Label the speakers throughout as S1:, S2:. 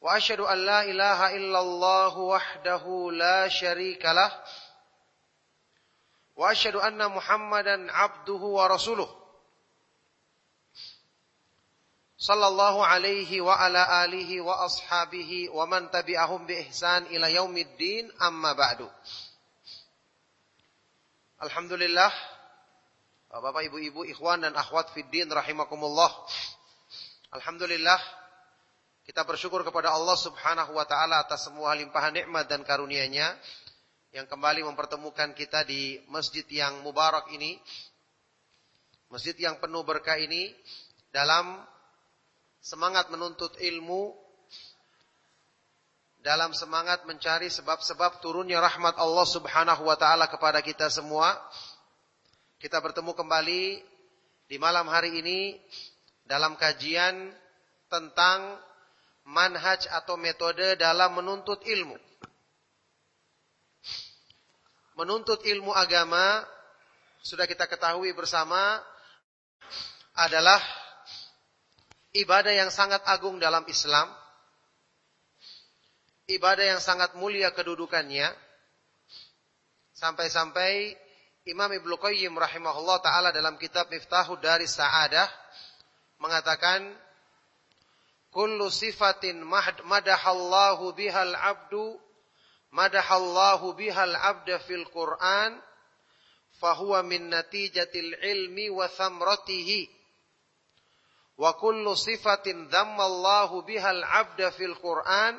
S1: واشهد ان لا اله الا الله وحده لا شريك له واشهد ان محمدا عبده ورسوله صلى الله عليه وعلى اله واصحابه ومن تبعهم باحسان الى يوم الدين اما بعد Alhamdulillah Bapak ibu-ibu ikhwan dan akhwat fiddin rahimakumullah Alhamdulillah kita bersyukur kepada Allah Subhanahu wa taala atas semua limpahan nikmat dan karunia-Nya yang kembali mempertemukan kita di masjid yang mubarak ini. Masjid yang penuh berkah ini dalam semangat menuntut ilmu dalam semangat mencari sebab-sebab turunnya rahmat Allah Subhanahu wa taala kepada kita semua. Kita bertemu kembali di malam hari ini dalam kajian tentang manhaj atau metode dalam menuntut ilmu. Menuntut ilmu agama sudah kita ketahui bersama adalah ibadah yang sangat agung dalam Islam. Ibadah yang sangat mulia kedudukannya. Sampai-sampai Imam Ibnu Qayyim rahimahullah taala dalam kitab Miftahud dari Sa'adah mengatakan kullu sifatin madahallahu bihal abdu madahallahu bihal abda fil Qur'an fahuwa min natijatil ilmi wa thamratihi. Wa kullu sifatin dhammallahu bihal abda fil Qur'an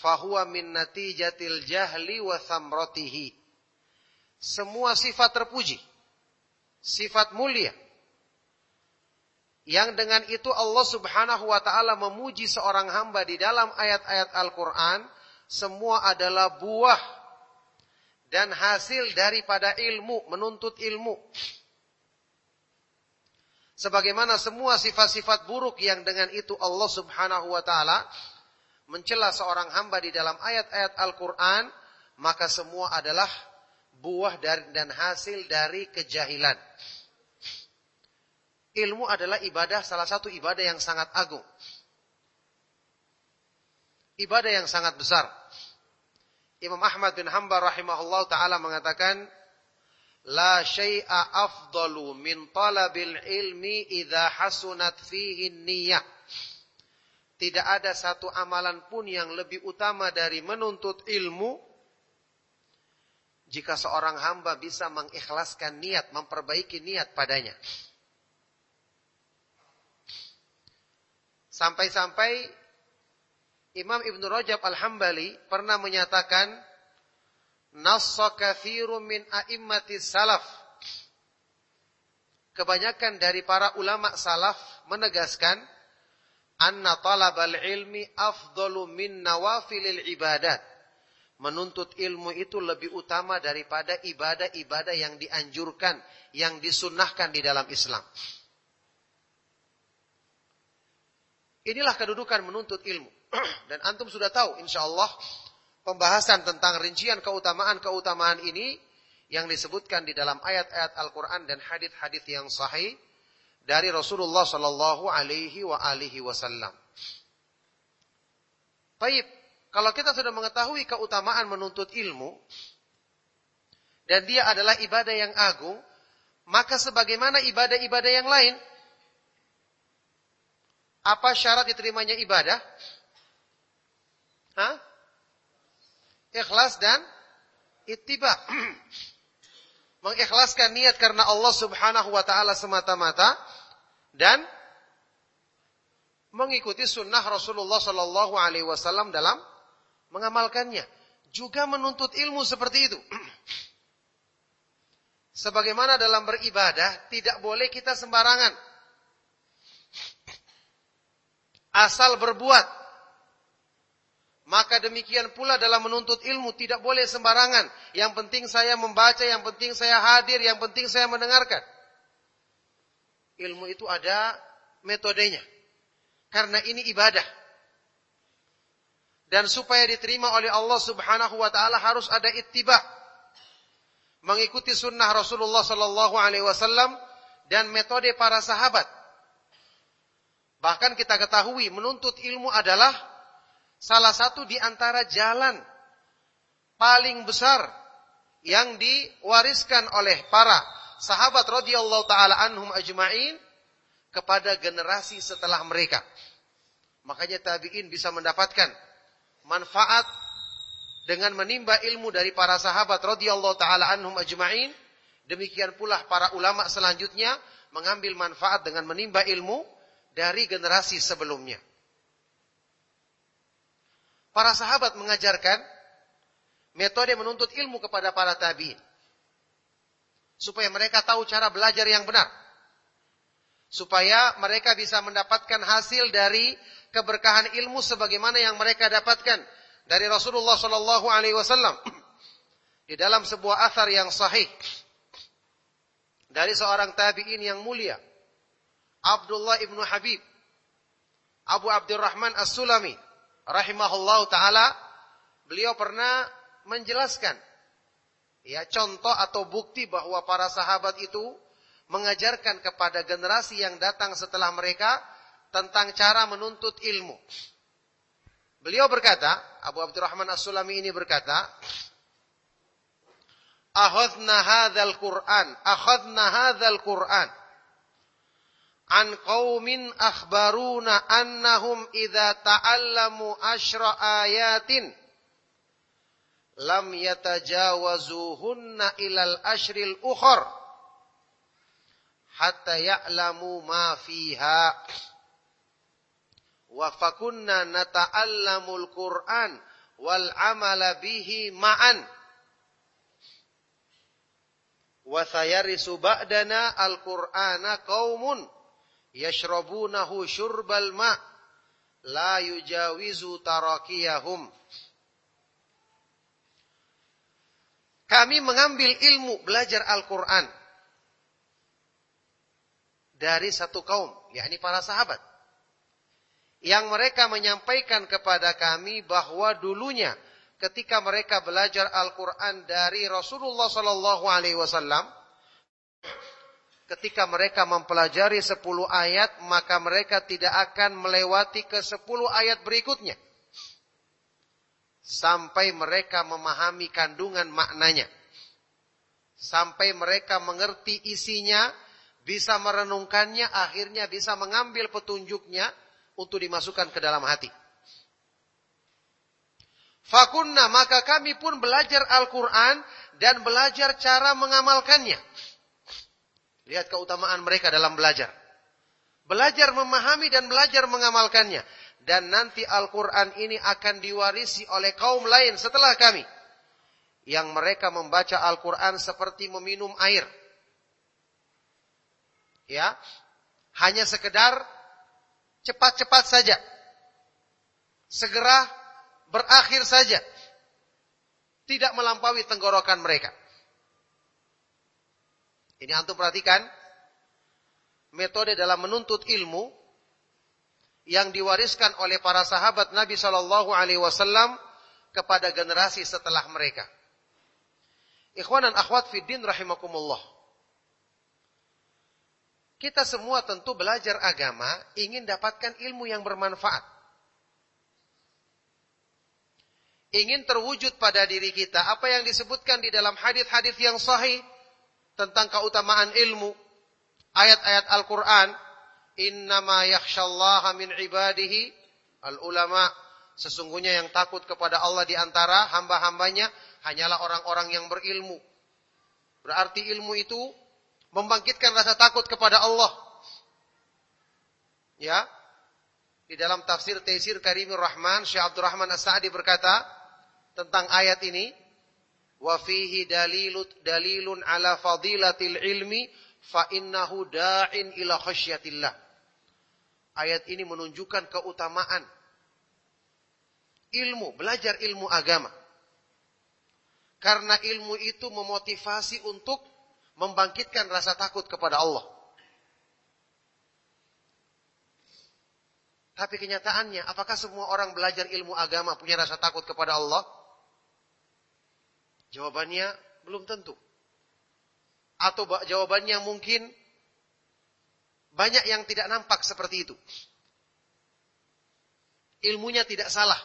S1: fahuwa min natijatil jahli wa thamratihi. Semua sifat terpuji sifat mulia yang dengan itu Allah Subhanahu wa taala memuji seorang hamba di dalam ayat-ayat Al-Qur'an semua adalah buah dan hasil daripada ilmu, menuntut ilmu. Sebagaimana semua sifat-sifat buruk yang dengan itu Allah Subhanahu wa taala mencela seorang hamba di dalam ayat-ayat Al-Qur'an, maka semua adalah buah dan hasil dari kejahilan. Ilmu adalah ibadah, salah satu ibadah yang sangat agung. Ibadah yang sangat besar. Imam Ahmad bin Hanbal rahimahullah taala mengatakan, La syai'a afdalu min talabil ilmi idha hasunat fihi niyah. Tidak ada satu amalan pun yang lebih utama dari menuntut ilmu jika seorang hamba bisa mengikhlaskan niat, memperbaiki niat padanya. Sampai-sampai Imam Ibn Rajab Al-Hambali pernah menyatakan Nassa kathiru min a'immati salaf Kebanyakan dari para ulama salaf menegaskan anna talabal ilmi afdalu min nawafilil ibadat. Menuntut ilmu itu lebih utama daripada ibadah-ibadah yang dianjurkan, yang disunnahkan di dalam Islam. Inilah kedudukan menuntut ilmu. Dan antum sudah tahu insya Allah pembahasan tentang rincian keutamaan-keutamaan ini yang disebutkan di dalam ayat-ayat Al-Quran dan hadith-hadith yang sahih dari Rasulullah Sallallahu Alaihi wa alihi Wasallam. Baik, kalau kita sudah mengetahui keutamaan menuntut ilmu dan dia adalah ibadah yang agung, maka sebagaimana ibadah-ibadah yang lain, apa syarat diterimanya ibadah? Hah? Ikhlas dan ittiba. Mengikhlaskan niat karena Allah Subhanahu wa taala semata-mata dan mengikuti sunnah Rasulullah Sallallahu Alaihi Wasallam dalam mengamalkannya. Juga menuntut ilmu seperti itu. Sebagaimana dalam beribadah tidak boleh kita sembarangan asal berbuat. Maka demikian pula dalam menuntut ilmu tidak boleh sembarangan. Yang penting saya membaca, yang penting saya hadir, yang penting saya mendengarkan. Ilmu itu ada metodenya. Karena ini ibadah. Dan supaya diterima oleh Allah Subhanahu wa taala harus ada ittiba. Mengikuti sunnah Rasulullah sallallahu alaihi wasallam dan metode para sahabat. Bahkan kita ketahui menuntut ilmu adalah salah satu di antara jalan paling besar yang diwariskan oleh para sahabat radhiyallahu taala anhum ajma'in kepada generasi setelah mereka. Makanya tabi'in bisa mendapatkan manfaat dengan menimba ilmu dari para sahabat radhiyallahu taala anhum ajma'in. Demikian pula para ulama selanjutnya mengambil manfaat dengan menimba ilmu dari generasi sebelumnya. Para sahabat mengajarkan metode menuntut ilmu kepada para tabi'in. Supaya mereka tahu cara belajar yang benar. Supaya mereka bisa mendapatkan hasil dari keberkahan ilmu sebagaimana yang mereka dapatkan dari Rasulullah sallallahu alaihi wasallam di dalam sebuah athar yang sahih dari seorang tabi'in yang mulia Abdullah ibnu Habib Abu Abdurrahman As-Sulami rahimahullah taala beliau pernah menjelaskan ya contoh atau bukti bahwa para sahabat itu mengajarkan kepada generasi yang datang setelah mereka tentang cara menuntut ilmu. Beliau berkata, Abu Abdurrahman As-Sulami ini berkata, "Akhadna hadzal Qur'an, akhadna hadzal Qur'an عن قوم أخبرون أنهم إذا تعلموا عشر آيات لم يتجاوزوهن إلى الأشر الأخر حتى يعلموا ما فيها. وفكنا نتعلم القرآن والعمل به معا. وسيرث بعدنا القرآن قوم yashrabunahu syurbal ma la yujawizu tarakiyahum Kami mengambil ilmu belajar Al-Quran dari satu kaum, yakni para sahabat. Yang mereka menyampaikan kepada kami bahwa dulunya ketika mereka belajar Al-Quran dari Rasulullah Sallallahu Alaihi Wasallam, ketika mereka mempelajari 10 ayat, maka mereka tidak akan melewati ke 10 ayat berikutnya. Sampai mereka memahami kandungan maknanya. Sampai mereka mengerti isinya, bisa merenungkannya, akhirnya bisa mengambil petunjuknya untuk dimasukkan ke dalam hati. Fakunna maka kami pun belajar Al-Quran dan belajar cara mengamalkannya. Lihat keutamaan mereka dalam belajar. Belajar memahami dan belajar mengamalkannya. Dan nanti Al-Quran ini akan diwarisi oleh kaum lain setelah kami. Yang mereka membaca Al-Quran seperti meminum air. Ya, hanya sekedar cepat-cepat saja. Segera berakhir saja. Tidak melampaui tenggorokan mereka. Ini antum perhatikan metode dalam menuntut ilmu yang diwariskan oleh para sahabat Nabi Shallallahu Alaihi Wasallam kepada generasi setelah mereka. Ikhwan dan akhwat fiddin rahimakumullah. Kita semua tentu belajar agama ingin dapatkan ilmu yang bermanfaat. Ingin terwujud pada diri kita apa yang disebutkan di dalam hadis-hadis yang sahih tentang keutamaan ilmu, ayat-ayat Al-Quran, innama yakhshallaha min ibadihi al-ulama, sesungguhnya yang takut kepada Allah di antara hamba-hambanya hanyalah orang-orang yang berilmu. Berarti ilmu itu membangkitkan rasa takut kepada Allah. Ya. Di dalam tafsir Taisir Karimur Rahman, Syekh Abdurrahman As-Sa'di berkata tentang ayat ini, wa fihi dalilut dalilun ala fadilatil ilmi fa innahu da'in ila khasyatillah. Ayat ini menunjukkan keutamaan ilmu, belajar ilmu agama. Karena ilmu itu memotivasi untuk membangkitkan rasa takut kepada Allah. Tapi kenyataannya, apakah semua orang belajar ilmu agama punya rasa takut kepada Allah? Jawabannya belum tentu. Atau jawabannya mungkin banyak yang tidak nampak seperti itu. Ilmunya tidak salah.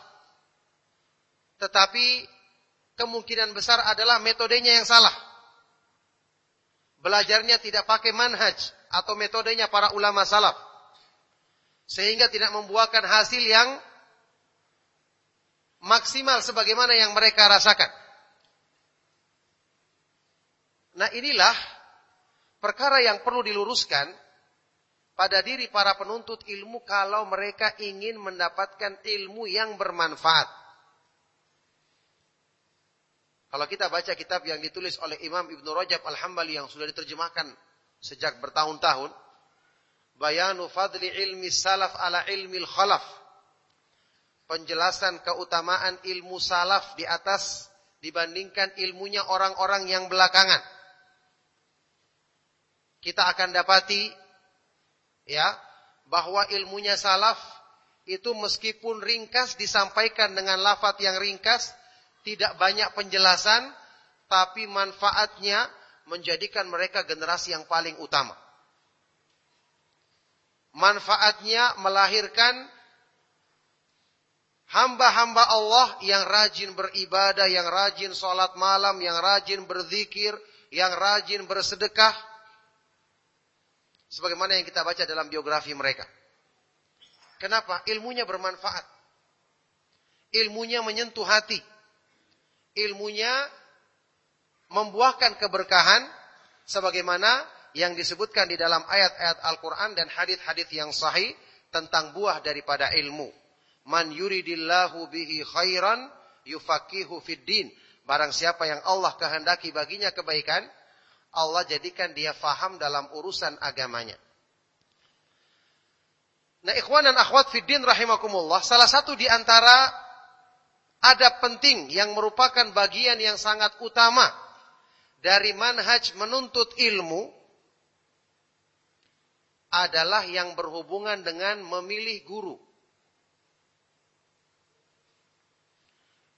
S1: Tetapi kemungkinan besar adalah metodenya yang salah. Belajarnya tidak pakai manhaj atau metodenya para ulama salaf. Sehingga tidak membuahkan hasil yang maksimal sebagaimana yang mereka rasakan. Nah inilah perkara yang perlu diluruskan pada diri para penuntut ilmu kalau mereka ingin mendapatkan ilmu yang bermanfaat. Kalau kita baca kitab yang ditulis oleh Imam Ibn Rajab Al-Hambali yang sudah diterjemahkan sejak bertahun-tahun, Bayanu fadli ilmi salaf ala ilmi khalaf. Penjelasan keutamaan ilmu salaf di atas dibandingkan ilmunya orang-orang yang belakangan kita akan dapati ya bahwa ilmunya salaf itu meskipun ringkas disampaikan dengan lafaz yang ringkas, tidak banyak penjelasan, tapi manfaatnya menjadikan mereka generasi yang paling utama. Manfaatnya melahirkan hamba-hamba Allah yang rajin beribadah, yang rajin sholat malam, yang rajin berzikir, yang rajin bersedekah, Sebagaimana yang kita baca dalam biografi mereka. Kenapa? Ilmunya bermanfaat. Ilmunya menyentuh hati. Ilmunya membuahkan keberkahan sebagaimana yang disebutkan di dalam ayat-ayat Al-Qur'an dan hadis-hadis yang sahih tentang buah daripada ilmu. Man yuridillahu bihi khairan yufaqihu fid din. Barang siapa yang Allah kehendaki baginya kebaikan, Allah jadikan dia faham dalam urusan agamanya. Nah, ikhwan dan akhwat fiddin rahimakumullah, salah satu di antara adab penting yang merupakan bagian yang sangat utama dari manhaj menuntut ilmu adalah yang berhubungan dengan memilih guru.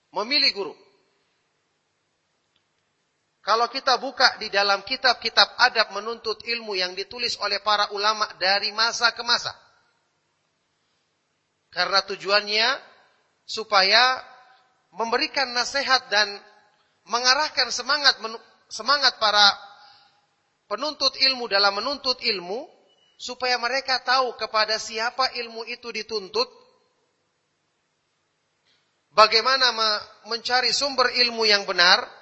S1: Memilih guru. Kalau kita buka di dalam kitab-kitab adab menuntut ilmu yang ditulis oleh para ulama dari masa ke masa. Karena tujuannya supaya memberikan nasihat dan mengarahkan semangat semangat para penuntut ilmu dalam menuntut ilmu supaya mereka tahu kepada siapa ilmu itu dituntut bagaimana mencari sumber ilmu yang benar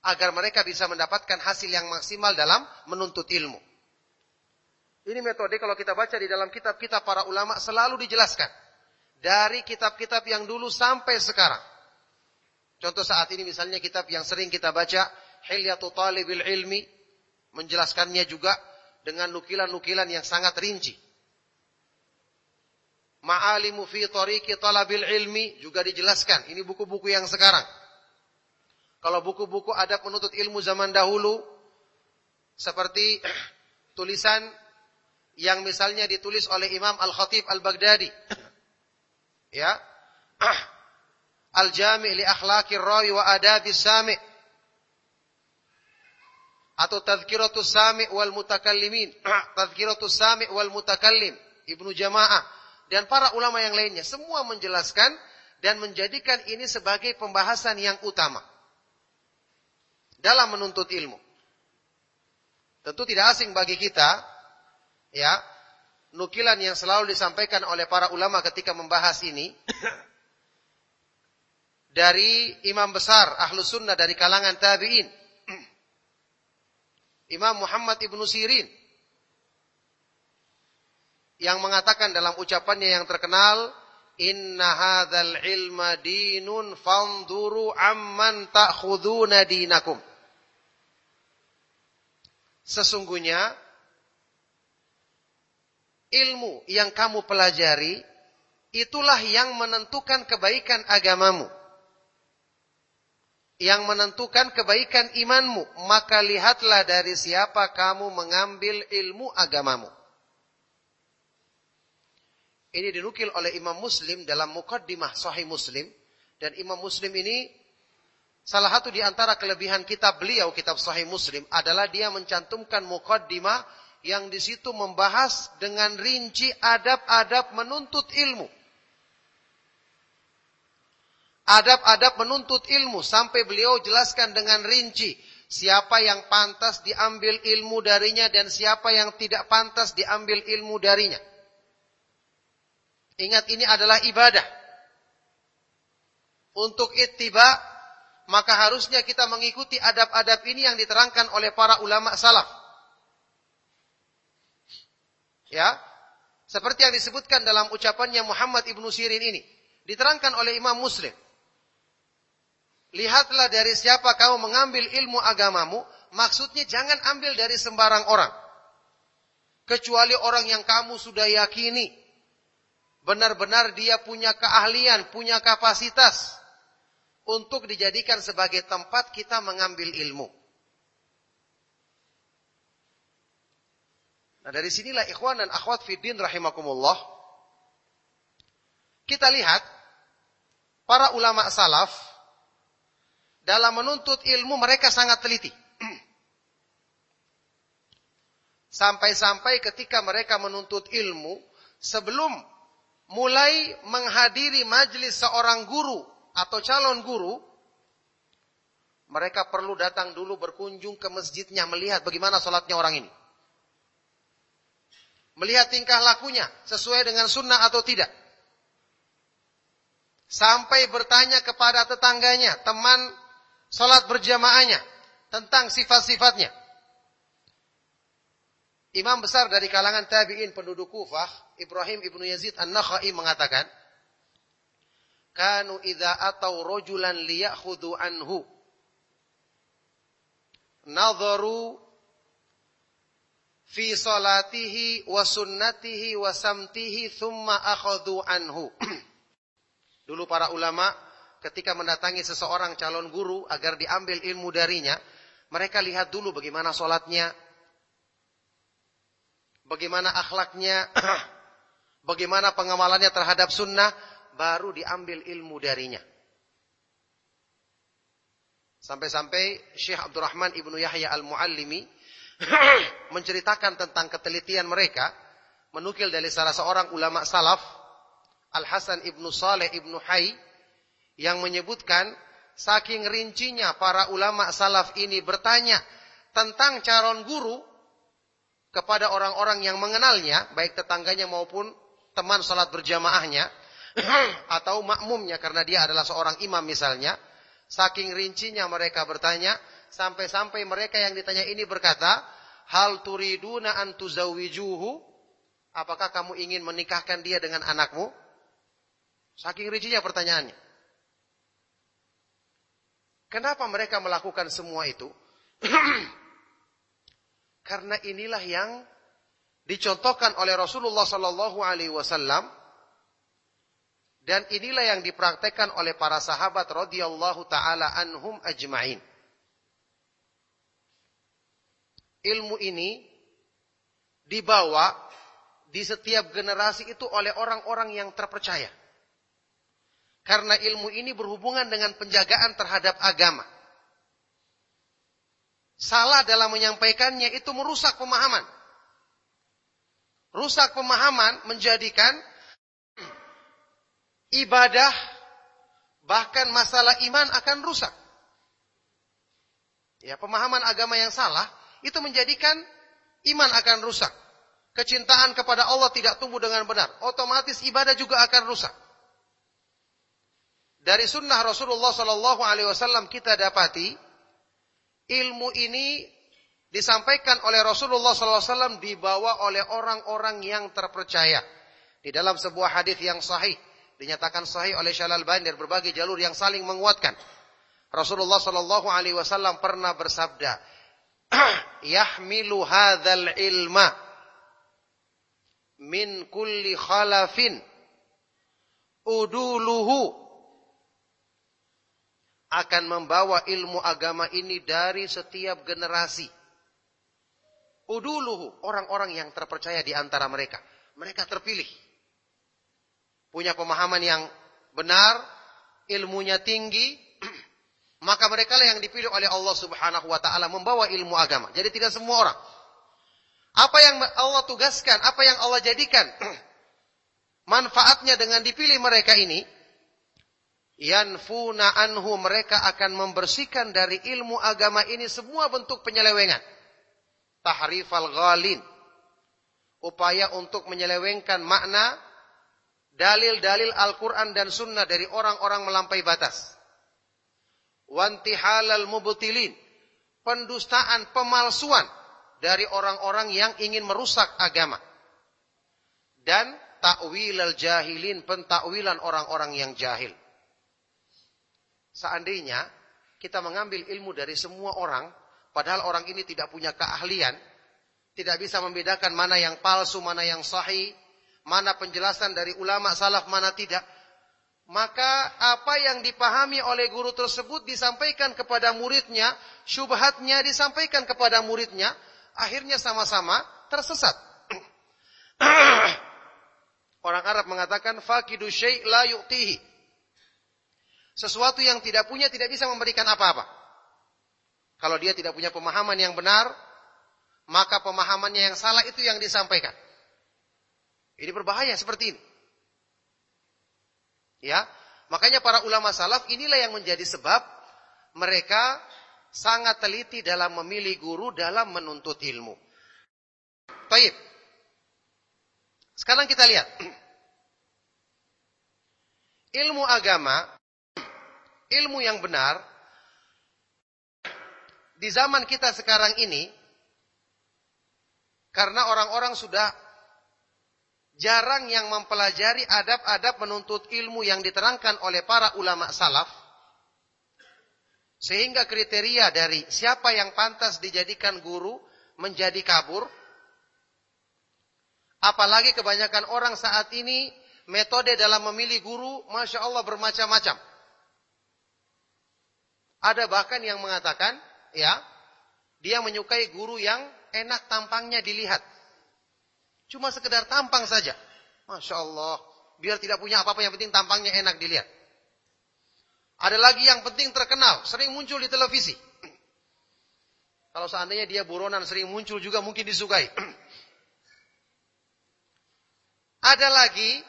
S1: agar mereka bisa mendapatkan hasil yang maksimal dalam menuntut ilmu. Ini metode kalau kita baca di dalam kitab-kitab para ulama selalu dijelaskan. Dari kitab-kitab yang dulu sampai sekarang. Contoh saat ini misalnya kitab yang sering kita baca, Hilyatu Talibil Ilmi, menjelaskannya juga dengan nukilan-nukilan yang sangat rinci. Ma'alimu fi tariqi talabil ilmi juga dijelaskan. Ini buku-buku yang sekarang. Kalau buku-buku ada penuntut ilmu zaman dahulu seperti tulisan yang misalnya ditulis oleh Imam Al-Khatib Al-Baghdadi. Ya. Al-Jami' li akhlaqir rawi wa adabis sami' atau Tadhkiratus Sami' wal Mutakallimin, Tadhkiratus Sami' wal Mutakallim, Ibnu Jamaah. Dan para ulama yang lainnya. Semua menjelaskan dan menjadikan ini sebagai pembahasan yang utama dalam menuntut ilmu. Tentu tidak asing bagi kita, ya, nukilan yang selalu disampaikan oleh para ulama ketika membahas ini dari imam besar ahlu sunnah dari kalangan tabi'in. Imam Muhammad ibnu Sirin yang mengatakan dalam ucapannya yang terkenal Inna hadzal ilma dinun fanzuru amman ta'khuduna dinakum Sesungguhnya ilmu yang kamu pelajari itulah yang menentukan kebaikan agamamu. Yang menentukan kebaikan imanmu. Maka lihatlah dari siapa kamu mengambil ilmu agamamu. Ini dinukil oleh Imam Muslim dalam Muqaddimah Sahih Muslim. Dan Imam Muslim ini salah satu di antara kelebihan kitab beliau, kitab Sahih Muslim, adalah dia mencantumkan Muqaddimah yang di situ membahas dengan rinci adab-adab menuntut ilmu. Adab-adab menuntut ilmu sampai beliau jelaskan dengan rinci siapa yang pantas diambil ilmu darinya dan siapa yang tidak pantas diambil ilmu darinya. Ingat ini adalah ibadah. Untuk ittiba maka harusnya kita mengikuti adab-adab ini yang diterangkan oleh para ulama salaf. Ya, seperti yang disebutkan dalam ucapannya Muhammad ibnu Sirin ini, diterangkan oleh Imam Muslim. Lihatlah dari siapa kamu mengambil ilmu agamamu, maksudnya jangan ambil dari sembarang orang. Kecuali orang yang kamu sudah yakini. Benar-benar dia punya keahlian, punya kapasitas. Untuk dijadikan sebagai tempat kita mengambil ilmu. Nah dari sinilah ikhwan dan akhwat fiddin rahimakumullah. Kita lihat para ulama salaf dalam menuntut ilmu mereka sangat teliti. Sampai-sampai ketika mereka menuntut ilmu, sebelum mulai menghadiri majlis seorang guru atau calon guru, mereka perlu datang dulu berkunjung ke masjidnya melihat bagaimana sholatnya orang ini. Melihat tingkah lakunya sesuai dengan sunnah atau tidak. Sampai bertanya kepada tetangganya, teman salat berjamaahnya tentang sifat-sifatnya. Imam besar dari kalangan tabi'in penduduk Kufah, Ibrahim ibnu Yazid An-Nakhai mengatakan, Kanu idza atau rojulan liyakhudhu anhu. Nadharu fi salatihi wa sunnatihi wa samtihi thumma akhadhu anhu. Dulu para ulama ketika mendatangi seseorang calon guru agar diambil ilmu darinya, mereka lihat dulu bagaimana sholatnya, bagaimana akhlaknya, bagaimana pengamalannya terhadap sunnah, baru diambil ilmu darinya. Sampai-sampai Syekh Abdurrahman ibnu Yahya al-Muallimi menceritakan tentang ketelitian mereka, menukil dari salah seorang ulama salaf, Al-Hasan ibnu Saleh ibnu Hay, yang menyebutkan saking rincinya para ulama salaf ini bertanya tentang calon guru kepada orang-orang yang mengenalnya, baik tetangganya maupun teman salat berjamaahnya atau makmumnya karena dia adalah seorang imam misalnya, saking rincinya mereka bertanya sampai-sampai mereka yang ditanya ini berkata, "Hal turiduna an tuzawwijuhu?" Apakah kamu ingin menikahkan dia dengan anakmu? Saking rincinya pertanyaannya. Kenapa mereka melakukan semua itu? Karena inilah yang dicontohkan oleh Rasulullah sallallahu alaihi wasallam dan inilah yang dipraktekkan oleh para sahabat radhiyallahu taala anhum ajmain. Ilmu ini dibawa di setiap generasi itu oleh orang-orang yang terpercaya. Karena ilmu ini berhubungan dengan penjagaan terhadap agama. Salah dalam menyampaikannya itu merusak pemahaman. Rusak pemahaman menjadikan ibadah bahkan masalah iman akan rusak. Ya, pemahaman agama yang salah itu menjadikan iman akan rusak. Kecintaan kepada Allah tidak tumbuh dengan benar. Otomatis ibadah juga akan rusak. Dari sunnah Rasulullah Sallallahu Alaihi Wasallam kita dapati ilmu ini disampaikan oleh Rasulullah SAW dibawa oleh orang-orang yang terpercaya. Di dalam sebuah hadis yang sahih dinyatakan sahih oleh Syalal Bani dan berbagai jalur yang saling menguatkan. Rasulullah Sallallahu Alaihi Wasallam pernah bersabda, "Yahmilu hadzal ilma min kulli khalafin uduluhu akan membawa ilmu agama ini dari setiap generasi. Uduluhu, orang-orang yang terpercaya di antara mereka. Mereka terpilih. Punya pemahaman yang benar, ilmunya tinggi, maka mereka lah yang dipilih oleh Allah Subhanahu wa taala membawa ilmu agama. Jadi tidak semua orang. Apa yang Allah tugaskan, apa yang Allah jadikan manfaatnya dengan dipilih mereka ini yanfuna anhu mereka akan membersihkan dari ilmu agama ini semua bentuk penyelewengan. Tahrifal ghalin. Upaya untuk menyelewengkan makna dalil-dalil Al-Quran dan Sunnah dari orang-orang melampaui batas. Wantihalal mubtilin. Pendustaan, pemalsuan dari orang-orang yang ingin merusak agama. Dan takwil al-jahilin, pentakwilan orang-orang yang jahil. Seandainya kita mengambil ilmu dari semua orang, padahal orang ini tidak punya keahlian, tidak bisa membedakan mana yang palsu, mana yang sahih, mana penjelasan dari ulama salaf, mana tidak, maka apa yang dipahami oleh guru tersebut disampaikan kepada muridnya, syubhatnya disampaikan kepada muridnya, akhirnya sama-sama tersesat. Orang Arab mengatakan fakidu syai' la yu'tihi. Sesuatu yang tidak punya tidak bisa memberikan apa-apa. Kalau dia tidak punya pemahaman yang benar, maka pemahamannya yang salah itu yang disampaikan. Ini berbahaya seperti ini. Ya, makanya para ulama salaf inilah yang menjadi sebab mereka sangat teliti dalam memilih guru dalam menuntut ilmu. Baik. Sekarang kita lihat. Ilmu agama ilmu yang benar di zaman kita sekarang ini karena orang-orang sudah jarang yang mempelajari adab-adab menuntut ilmu yang diterangkan oleh para ulama salaf. Sehingga kriteria dari siapa yang pantas dijadikan guru menjadi kabur. Apalagi kebanyakan orang saat ini metode dalam memilih guru Masya Allah bermacam-macam. Ada bahkan yang mengatakan, ya, dia menyukai guru yang enak tampangnya dilihat. Cuma sekedar tampang saja. Masya Allah. Biar tidak punya apa-apa yang penting tampangnya enak dilihat. Ada lagi yang penting terkenal, sering muncul di televisi. Kalau seandainya dia buronan sering muncul juga mungkin disukai. Ada lagi,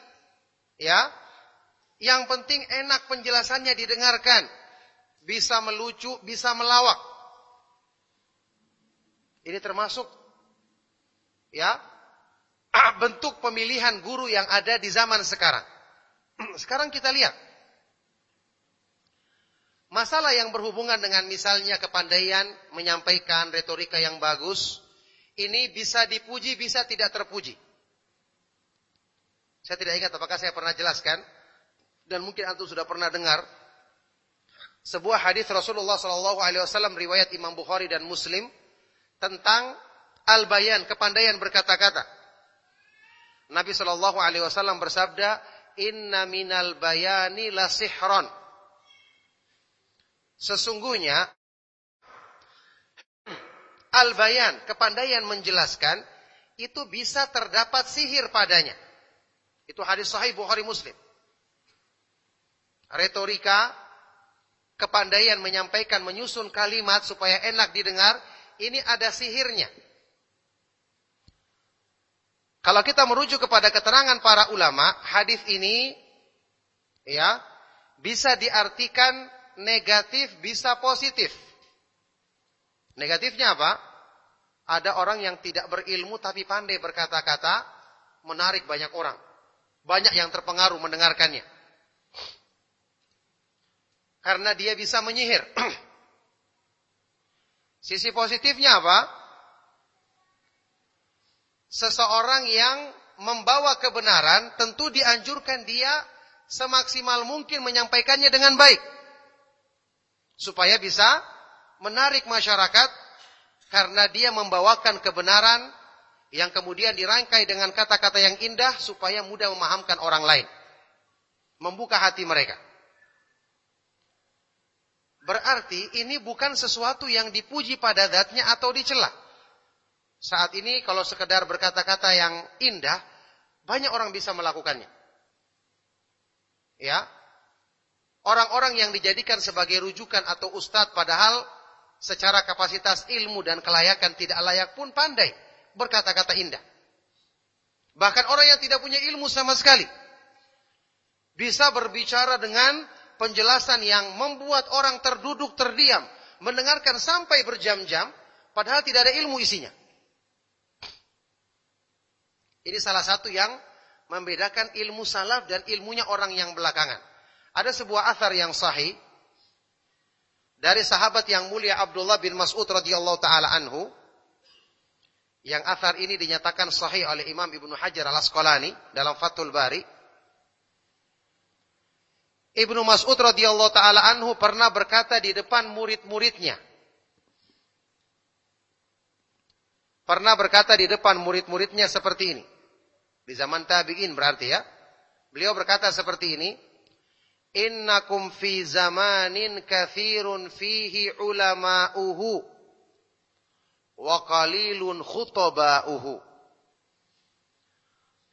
S1: ya, yang penting enak penjelasannya didengarkan bisa melucu, bisa melawak. Ini termasuk ya bentuk pemilihan guru yang ada di zaman sekarang. Sekarang kita lihat masalah yang berhubungan dengan misalnya kepandaian menyampaikan retorika yang bagus, ini bisa dipuji, bisa tidak terpuji. Saya tidak ingat apakah saya pernah jelaskan dan mungkin antum sudah pernah dengar sebuah hadis Rasulullah Shallallahu Alaihi Wasallam riwayat Imam Bukhari dan Muslim tentang al-bayan kepandaian berkata-kata. Nabi Shallallahu Alaihi Wasallam bersabda, Inna minal bayani la sihron. Sesungguhnya al-bayan kepandaian menjelaskan itu bisa terdapat sihir padanya. Itu hadis sahih Bukhari Muslim. Retorika kepandaian menyampaikan, menyusun kalimat supaya enak didengar, ini ada sihirnya. Kalau kita merujuk kepada keterangan para ulama, hadis ini ya bisa diartikan negatif, bisa positif. Negatifnya apa? Ada orang yang tidak berilmu tapi pandai berkata-kata, menarik banyak orang. Banyak yang terpengaruh mendengarkannya. Karena dia bisa menyihir. Sisi positifnya apa? Seseorang yang membawa kebenaran tentu dianjurkan dia semaksimal mungkin menyampaikannya dengan baik. Supaya bisa menarik masyarakat karena dia membawakan kebenaran yang kemudian dirangkai dengan kata-kata yang indah supaya mudah memahamkan orang lain. membuka hati mereka. Berarti ini bukan sesuatu yang dipuji pada zatnya atau dicela. Saat ini kalau sekedar berkata-kata yang indah, banyak orang bisa melakukannya. Ya. Orang-orang yang dijadikan sebagai rujukan atau ustadz padahal secara kapasitas ilmu dan kelayakan tidak layak pun pandai berkata-kata indah. Bahkan orang yang tidak punya ilmu sama sekali bisa berbicara dengan penjelasan yang membuat orang terduduk terdiam, mendengarkan sampai berjam-jam, padahal tidak ada ilmu isinya. Ini salah satu yang membedakan ilmu salaf dan ilmunya orang yang belakangan. Ada sebuah athar yang sahih dari sahabat yang mulia Abdullah bin Mas'ud radhiyallahu taala anhu yang athar ini dinyatakan sahih oleh Imam Ibnu Hajar Al-Asqalani dalam Fathul Bari Ibnu Mas'ud radhiyallahu taala anhu pernah berkata di depan murid-muridnya. Pernah berkata di depan murid-muridnya seperti ini. Di zaman tabi'in berarti ya. Beliau berkata seperti ini, "Innakum fi zamanin kathirun fihi ulama'uhu wa qalilun khutaba'uhu."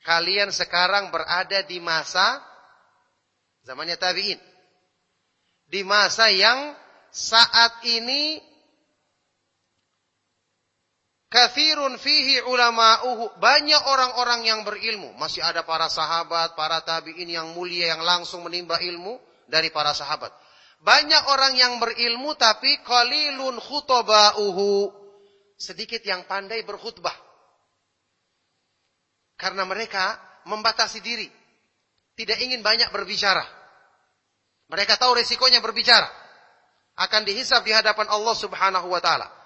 S1: Kalian sekarang berada di masa zamannya tabi'in. Di masa yang saat ini Kathirun fihi ulama'uhu. Banyak orang-orang yang berilmu. Masih ada para sahabat, para tabi'in yang mulia yang langsung menimba ilmu dari para sahabat. Banyak orang yang berilmu tapi qalilun khutoba'uhu. Sedikit yang pandai berkhutbah. Karena mereka membatasi diri. Tidak ingin banyak berbicara. Mereka tahu resikonya berbicara. Akan dihisap di hadapan Allah subhanahu wa ta'ala.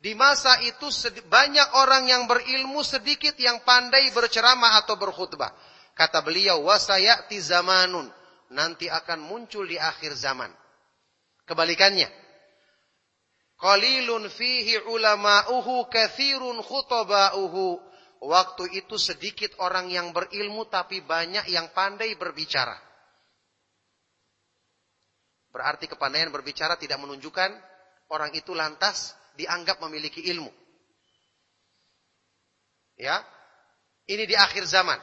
S1: Di masa itu banyak orang yang berilmu sedikit yang pandai berceramah atau berkhutbah. Kata beliau, wasayati zamanun. Nanti akan muncul di akhir zaman. Kebalikannya. Qalilun fihi ulama'uhu kathirun khutba'uhu. Waktu itu sedikit orang yang berilmu tapi banyak yang pandai berbicara. Berarti kepandaian berbicara tidak menunjukkan orang itu lantas dianggap memiliki ilmu. Ya. Ini di akhir zaman.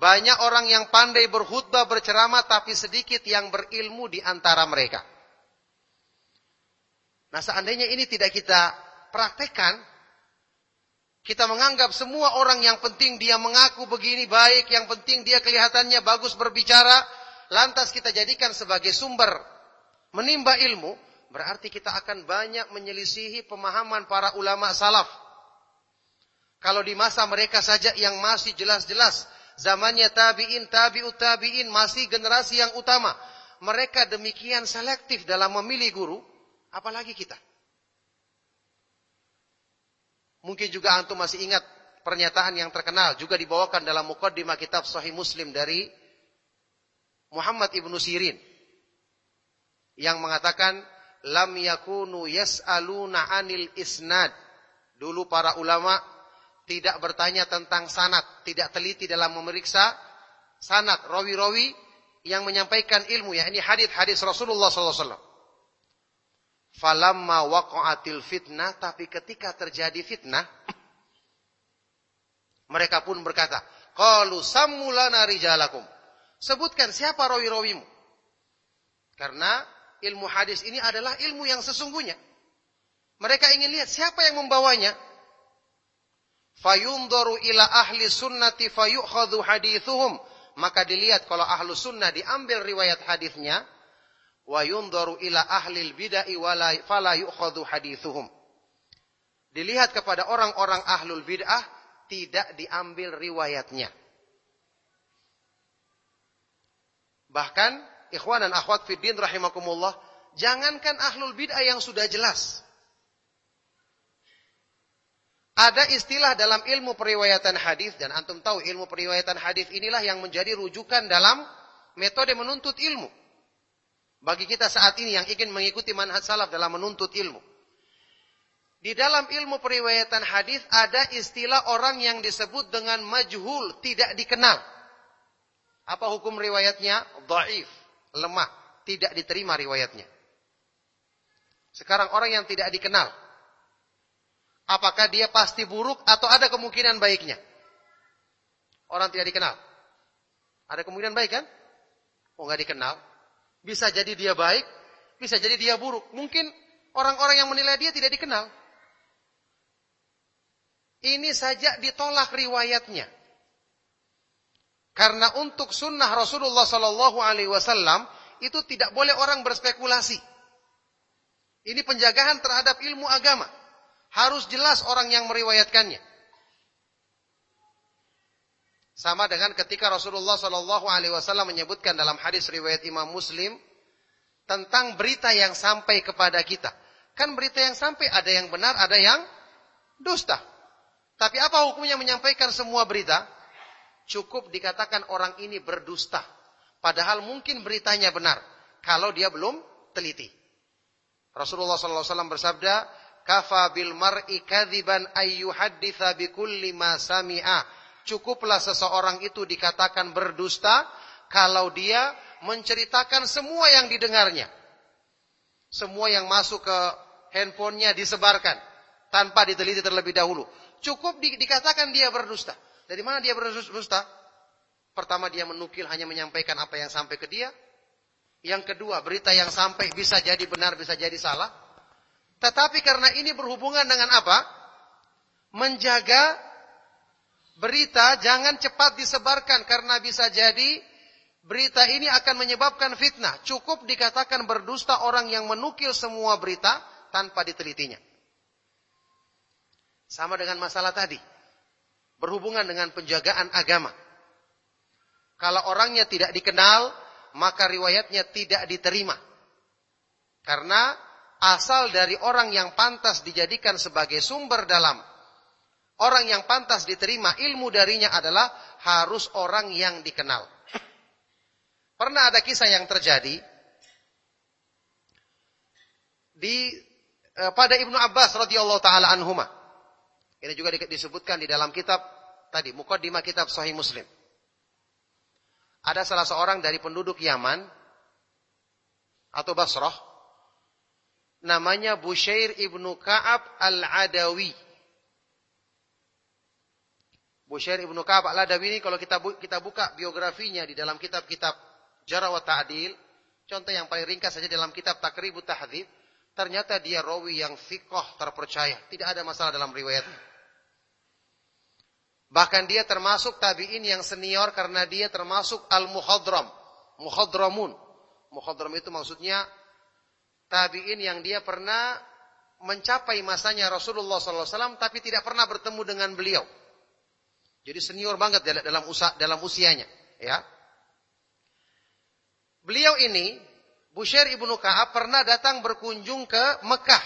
S1: Banyak orang yang pandai berkhutbah berceramah tapi sedikit yang berilmu di antara mereka. Nah, seandainya ini tidak kita praktekkan, kita menganggap semua orang yang penting dia mengaku begini baik, yang penting dia kelihatannya bagus berbicara, lantas kita jadikan sebagai sumber menimba ilmu, berarti kita akan banyak menyelisihi pemahaman para ulama salaf. Kalau di masa mereka saja yang masih jelas-jelas zamannya tabi'in, tabi'ut tabi'in masih generasi yang utama. Mereka demikian selektif dalam memilih guru, apalagi kita. Mungkin juga antum masih ingat pernyataan yang terkenal juga dibawakan dalam mukaddimah kitab Sahih Muslim dari Muhammad ibnu Sirin yang mengatakan lam yakunu yas'aluna anil isnad. Dulu para ulama tidak bertanya tentang sanad, tidak teliti dalam memeriksa sanad, rawi-rawi yang menyampaikan ilmu ya. Ini hadis-hadis Rasulullah wasallam. Falamma waqa'atil fitnah, tapi ketika terjadi fitnah, mereka pun berkata, Qalu sammulana rijalakum. Sebutkan siapa rawi-rawimu. Karena ilmu hadis ini adalah ilmu yang sesungguhnya. Mereka ingin lihat siapa yang membawanya. Fayundoru ila ahli sunnati fayukhadhu hadithuhum. Maka dilihat kalau ahlu sunnah diambil riwayat hadisnya. Wa yundoru ila ahli bid'ah fala yukhadhu hadithuhum. Dilihat kepada orang-orang ahlul bid'ah tidak diambil riwayatnya. Bahkan ikhwan dan akhwat fiddin rahimakumullah, jangankan ahlul bid'ah yang sudah jelas. Ada istilah dalam ilmu periwayatan hadis dan antum tahu ilmu periwayatan hadis inilah yang menjadi rujukan dalam metode menuntut ilmu. Bagi kita saat ini yang ingin mengikuti manhaj salaf dalam menuntut ilmu. Di dalam ilmu periwayatan hadis ada istilah orang yang disebut dengan majhul, tidak dikenal. Apa hukum riwayatnya? Dhaif, lemah, tidak diterima riwayatnya. Sekarang orang yang tidak dikenal, apakah dia pasti buruk atau ada kemungkinan baiknya? Orang tidak dikenal. Ada kemungkinan baik kan? Oh nggak dikenal. Bisa jadi dia baik, bisa jadi dia buruk. Mungkin orang-orang yang menilai dia tidak dikenal. Ini saja ditolak riwayatnya. Karena untuk sunnah Rasulullah Sallallahu Alaihi Wasallam itu tidak boleh orang berspekulasi. Ini penjagaan terhadap ilmu agama. Harus jelas orang yang meriwayatkannya. Sama dengan ketika Rasulullah Shallallahu Alaihi Wasallam menyebutkan dalam hadis riwayat Imam Muslim tentang berita yang sampai kepada kita. Kan berita yang sampai ada yang benar, ada yang dusta. Tapi apa hukumnya menyampaikan semua berita? Cukup dikatakan orang ini berdusta. Padahal mungkin beritanya benar. Kalau dia belum teliti. Rasulullah SAW bersabda, Kafa bil mar'i kadhiban ayyuhadditha bikulli ma sami'a. Cukuplah seseorang itu dikatakan berdusta kalau dia menceritakan semua yang didengarnya. Semua yang masuk ke handphonenya disebarkan tanpa diteliti terlebih dahulu. Cukup di, dikatakan dia berdusta. Dari mana dia berdusta? Pertama dia menukil hanya menyampaikan apa yang sampai ke dia. Yang kedua, berita yang sampai bisa jadi benar, bisa jadi salah. Tetapi karena ini berhubungan dengan apa? Menjaga berita jangan cepat disebarkan karena bisa jadi berita ini akan menyebabkan fitnah. Cukup dikatakan berdusta orang yang menukil semua berita tanpa ditelitinya. Sama dengan masalah tadi berhubungan dengan penjagaan agama. Kalau orangnya tidak dikenal, maka riwayatnya tidak diterima. Karena asal dari orang yang pantas dijadikan sebagai sumber dalam orang yang pantas diterima ilmu darinya adalah harus orang yang dikenal. Pernah ada kisah yang terjadi di eh, pada Ibnu Abbas radhiyallahu taala anhumah. Ini juga disebutkan di dalam kitab tadi, Mukaddimah kitab Sahih Muslim. Ada salah seorang dari penduduk Yaman atau Basrah namanya Bushair ibnu Ka'ab al-Adawi. Bushair ibnu Ka'ab al-Adawi ini kalau kita kita buka biografinya di dalam kitab-kitab Jarah contoh yang paling ringkas saja dalam kitab Takribut Tahdzib, ternyata dia rawi yang fiqh terpercaya, tidak ada masalah dalam riwayatnya. Bahkan dia termasuk tabi'in yang senior karena dia termasuk al-mukhadram. Mukhadramun. Mukhadram itu maksudnya tabi'in yang dia pernah mencapai masanya Rasulullah SAW tapi tidak pernah bertemu dengan beliau. Jadi senior banget dalam usia, dalam usianya. Ya. Beliau ini, Bushair ibnu Ka'ab pernah datang berkunjung ke Mekah.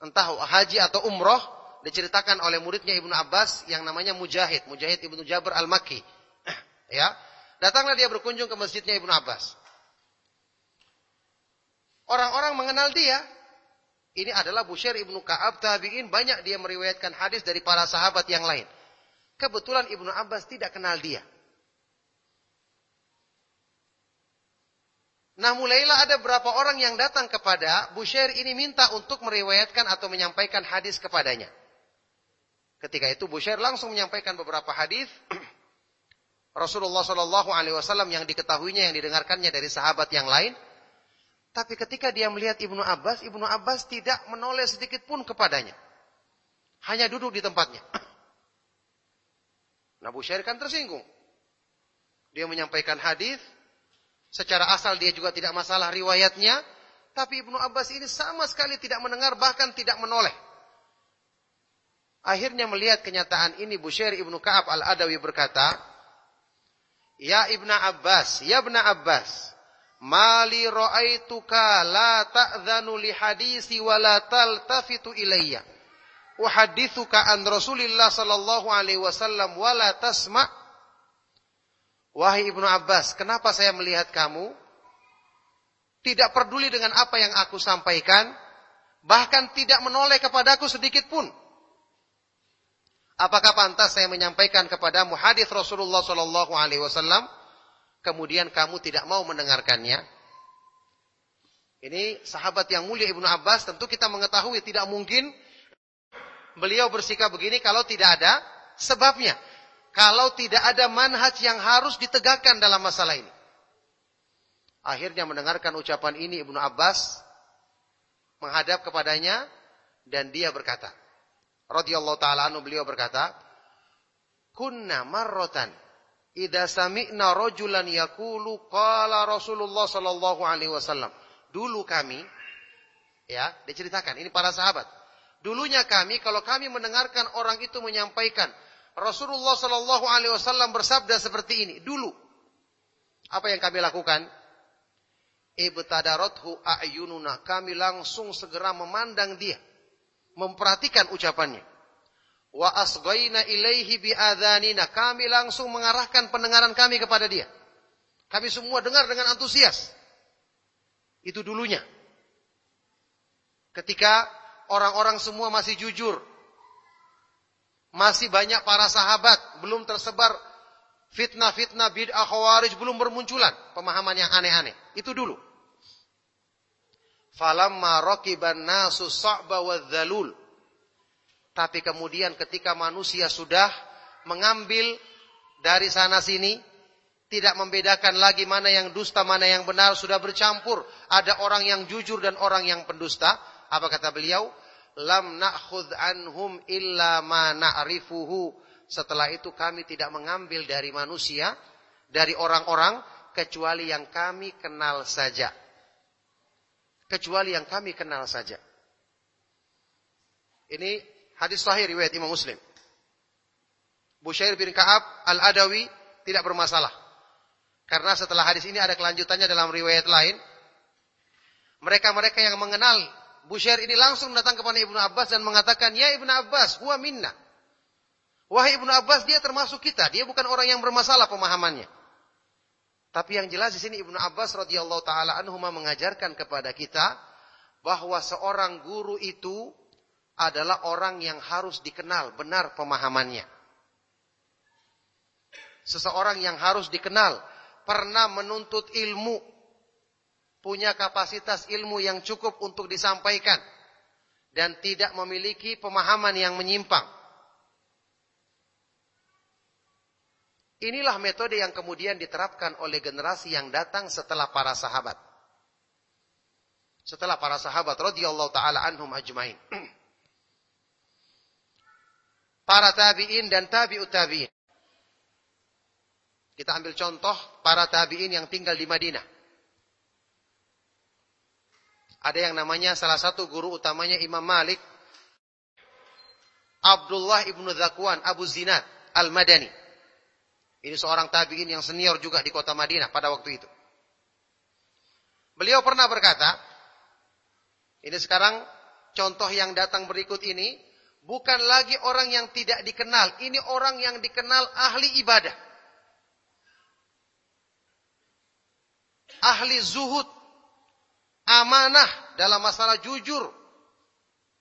S1: Entah haji atau umroh diceritakan oleh muridnya Ibnu Abbas yang namanya Mujahid, Mujahid Ibnu Jabir Al-Makki. ya. Datanglah dia berkunjung ke masjidnya Ibnu Abbas. Orang-orang mengenal dia. Ini adalah Bushair Ibnu Ka'ab tabi'in, banyak dia meriwayatkan hadis dari para sahabat yang lain. Kebetulan Ibnu Abbas tidak kenal dia. Nah mulailah ada beberapa orang yang datang kepada Bushair ini minta untuk meriwayatkan atau menyampaikan hadis kepadanya. Ketika itu Bushair langsung menyampaikan beberapa hadis Rasulullah Shallallahu Alaihi Wasallam yang diketahuinya yang didengarkannya dari sahabat yang lain. Tapi ketika dia melihat Ibnu Abbas, Ibnu Abbas tidak menoleh sedikit pun kepadanya. Hanya duduk di tempatnya. Nah Bushair kan tersinggung. Dia menyampaikan hadis, secara asal dia juga tidak masalah riwayatnya, tapi Ibnu Abbas ini sama sekali tidak mendengar bahkan tidak menoleh. Akhirnya melihat kenyataan ini Bushair ibnu Ka'ab al-Adawi berkata, Ya ibnu Abbas, ya ibnu Abbas, mali ra'aituka la ta'dhanu li hadisi wa la taltafitu ilayya. Uhadithuka an Rasulillah sallallahu alaihi wasallam wa la tasma' Wahai Ibnu Abbas, kenapa saya melihat kamu tidak peduli dengan apa yang aku sampaikan, bahkan tidak menoleh kepadaku sedikit pun? Apakah pantas saya menyampaikan kepadamu hadis Rasulullah Shallallahu Alaihi Wasallam, kemudian kamu tidak mau mendengarkannya? Ini sahabat yang mulia Ibnu Abbas, tentu kita mengetahui tidak mungkin beliau bersikap begini kalau tidak ada sebabnya. Kalau tidak ada manhaj yang harus ditegakkan dalam masalah ini. Akhirnya mendengarkan ucapan ini Ibnu Abbas menghadap kepadanya dan dia berkata, radhiyallahu taala anhu beliau berkata, "Kunna marratan idza sami'na rajulan yaqulu qala Rasulullah sallallahu alaihi wasallam." Dulu kami ya, diceritakan ini para sahabat. Dulunya kami kalau kami mendengarkan orang itu menyampaikan Rasulullah sallallahu alaihi wasallam bersabda seperti ini dulu. Apa yang kami lakukan? ibtadarathu a'yununa. Kami langsung segera memandang dia. Memperhatikan ucapannya. Wa asghaina ilaihi biadhanina. Kami langsung mengarahkan pendengaran kami kepada dia. Kami semua dengar dengan antusias. Itu dulunya. Ketika orang-orang semua masih jujur. Masih banyak para sahabat. Belum tersebar fitnah-fitnah bid'ah khawarij. Belum bermunculan. Pemahaman yang aneh-aneh. Itu dulu. Falamma rakiban nasu sa'ba wadzalul. Tapi kemudian ketika manusia sudah mengambil dari sana sini, tidak membedakan lagi mana yang dusta, mana yang benar, sudah bercampur. Ada orang yang jujur dan orang yang pendusta. Apa kata beliau? Lam na'khudh anhum illa ma na'rifuhu. Setelah itu kami tidak mengambil dari manusia, dari orang-orang, kecuali yang kami kenal saja kecuali yang kami kenal saja. Ini hadis sahih riwayat Imam Muslim. Bushair bin Ka'ab Al-Adawi tidak bermasalah. Karena setelah hadis ini ada kelanjutannya dalam riwayat lain. Mereka-mereka yang mengenal Bushair ini langsung datang kepada Ibnu Abbas dan mengatakan, "Ya Ibnu Abbas, huwa minna." Wahai Ibnu Abbas, dia termasuk kita. Dia bukan orang yang bermasalah pemahamannya. Tapi yang jelas di sini Ibnu Abbas radhiyallahu taala anhu mengajarkan kepada kita bahwa seorang guru itu adalah orang yang harus dikenal benar pemahamannya. Seseorang yang harus dikenal pernah menuntut ilmu, punya kapasitas ilmu yang cukup untuk disampaikan dan tidak memiliki pemahaman yang menyimpang. Inilah metode yang kemudian diterapkan oleh generasi yang datang setelah para sahabat. Setelah para sahabat radhiyallahu taala anhum ajmain. para tabi'in dan tabi'ut tabi'in. Kita ambil contoh para tabi'in yang tinggal di Madinah. Ada yang namanya salah satu guru utamanya Imam Malik Abdullah ibnu Zakwan Abu Zinad Al-Madani. Ini seorang tabi'in yang senior juga di kota Madinah pada waktu itu. Beliau pernah berkata, ini sekarang contoh yang datang berikut ini, bukan lagi orang yang tidak dikenal, ini orang yang dikenal ahli ibadah. Ahli zuhud, amanah dalam masalah jujur.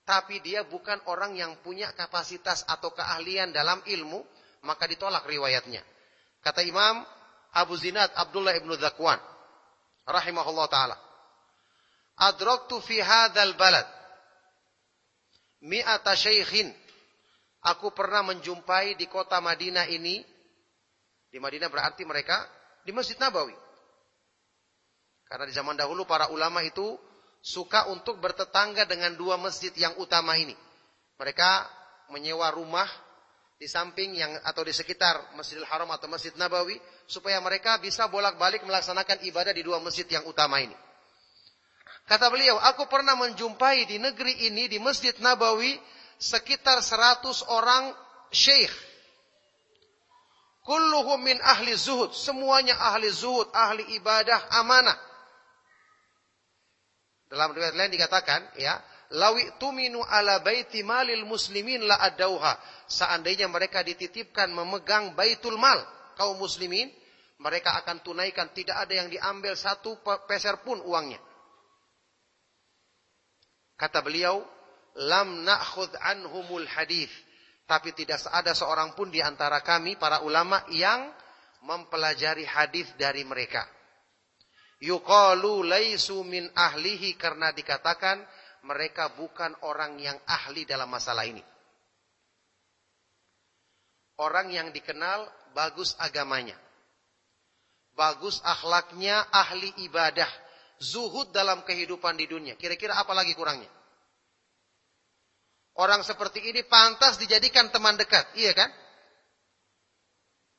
S1: Tapi dia bukan orang yang punya kapasitas atau keahlian dalam ilmu, maka ditolak riwayatnya. Kata Imam Abu Zinad Abdullah ibnu Zakwan rahimahullah taala. Adraktu fi hadzal balad mi'ata syaikhin. Aku pernah menjumpai di kota Madinah ini di Madinah berarti mereka di Masjid Nabawi. Karena di zaman dahulu para ulama itu suka untuk bertetangga dengan dua masjid yang utama ini. Mereka menyewa rumah di samping yang atau di sekitar Masjidil Haram atau Masjid Nabawi supaya mereka bisa bolak-balik melaksanakan ibadah di dua masjid yang utama ini. Kata beliau, aku pernah menjumpai di negeri ini di Masjid Nabawi sekitar 100 orang syekh. Kulluhum min ahli zuhud, semuanya ahli zuhud, ahli ibadah, amanah. Dalam riwayat lain dikatakan, ya, lawi tuminu ala baiti malil muslimin la adauha. Seandainya mereka dititipkan memegang baitul mal kaum muslimin, mereka akan tunaikan tidak ada yang diambil satu peser pun uangnya. Kata beliau, lam na'khudh anhumul hadith. Tapi tidak ada seorang pun di antara kami para ulama yang mempelajari hadis dari mereka. Yuqalu laisu min ahlihi karena dikatakan mereka bukan orang yang ahli dalam masalah ini. Orang yang dikenal bagus agamanya. Bagus akhlaknya, ahli ibadah. Zuhud dalam kehidupan di dunia. Kira-kira apa lagi kurangnya? Orang seperti ini pantas dijadikan teman dekat, iya kan?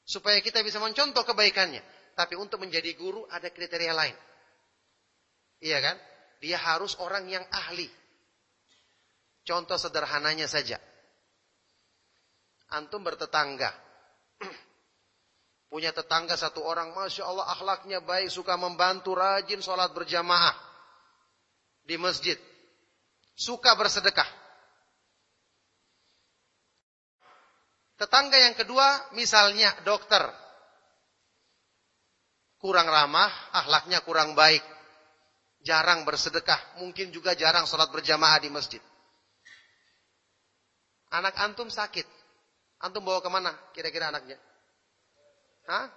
S1: Supaya kita bisa mencontoh kebaikannya. Tapi untuk menjadi guru ada kriteria lain. Iya kan? Dia harus orang yang ahli. Contoh sederhananya saja. Antum bertetangga. Punya tetangga satu orang, Masya Allah akhlaknya baik, suka membantu, rajin sholat berjamaah. Di masjid. Suka bersedekah. Tetangga yang kedua misalnya dokter. Kurang ramah, ahlaknya kurang baik. Jarang bersedekah, mungkin juga jarang sholat berjamaah di masjid. Anak antum sakit. Antum bawa ke mana kira-kira anaknya? Hah?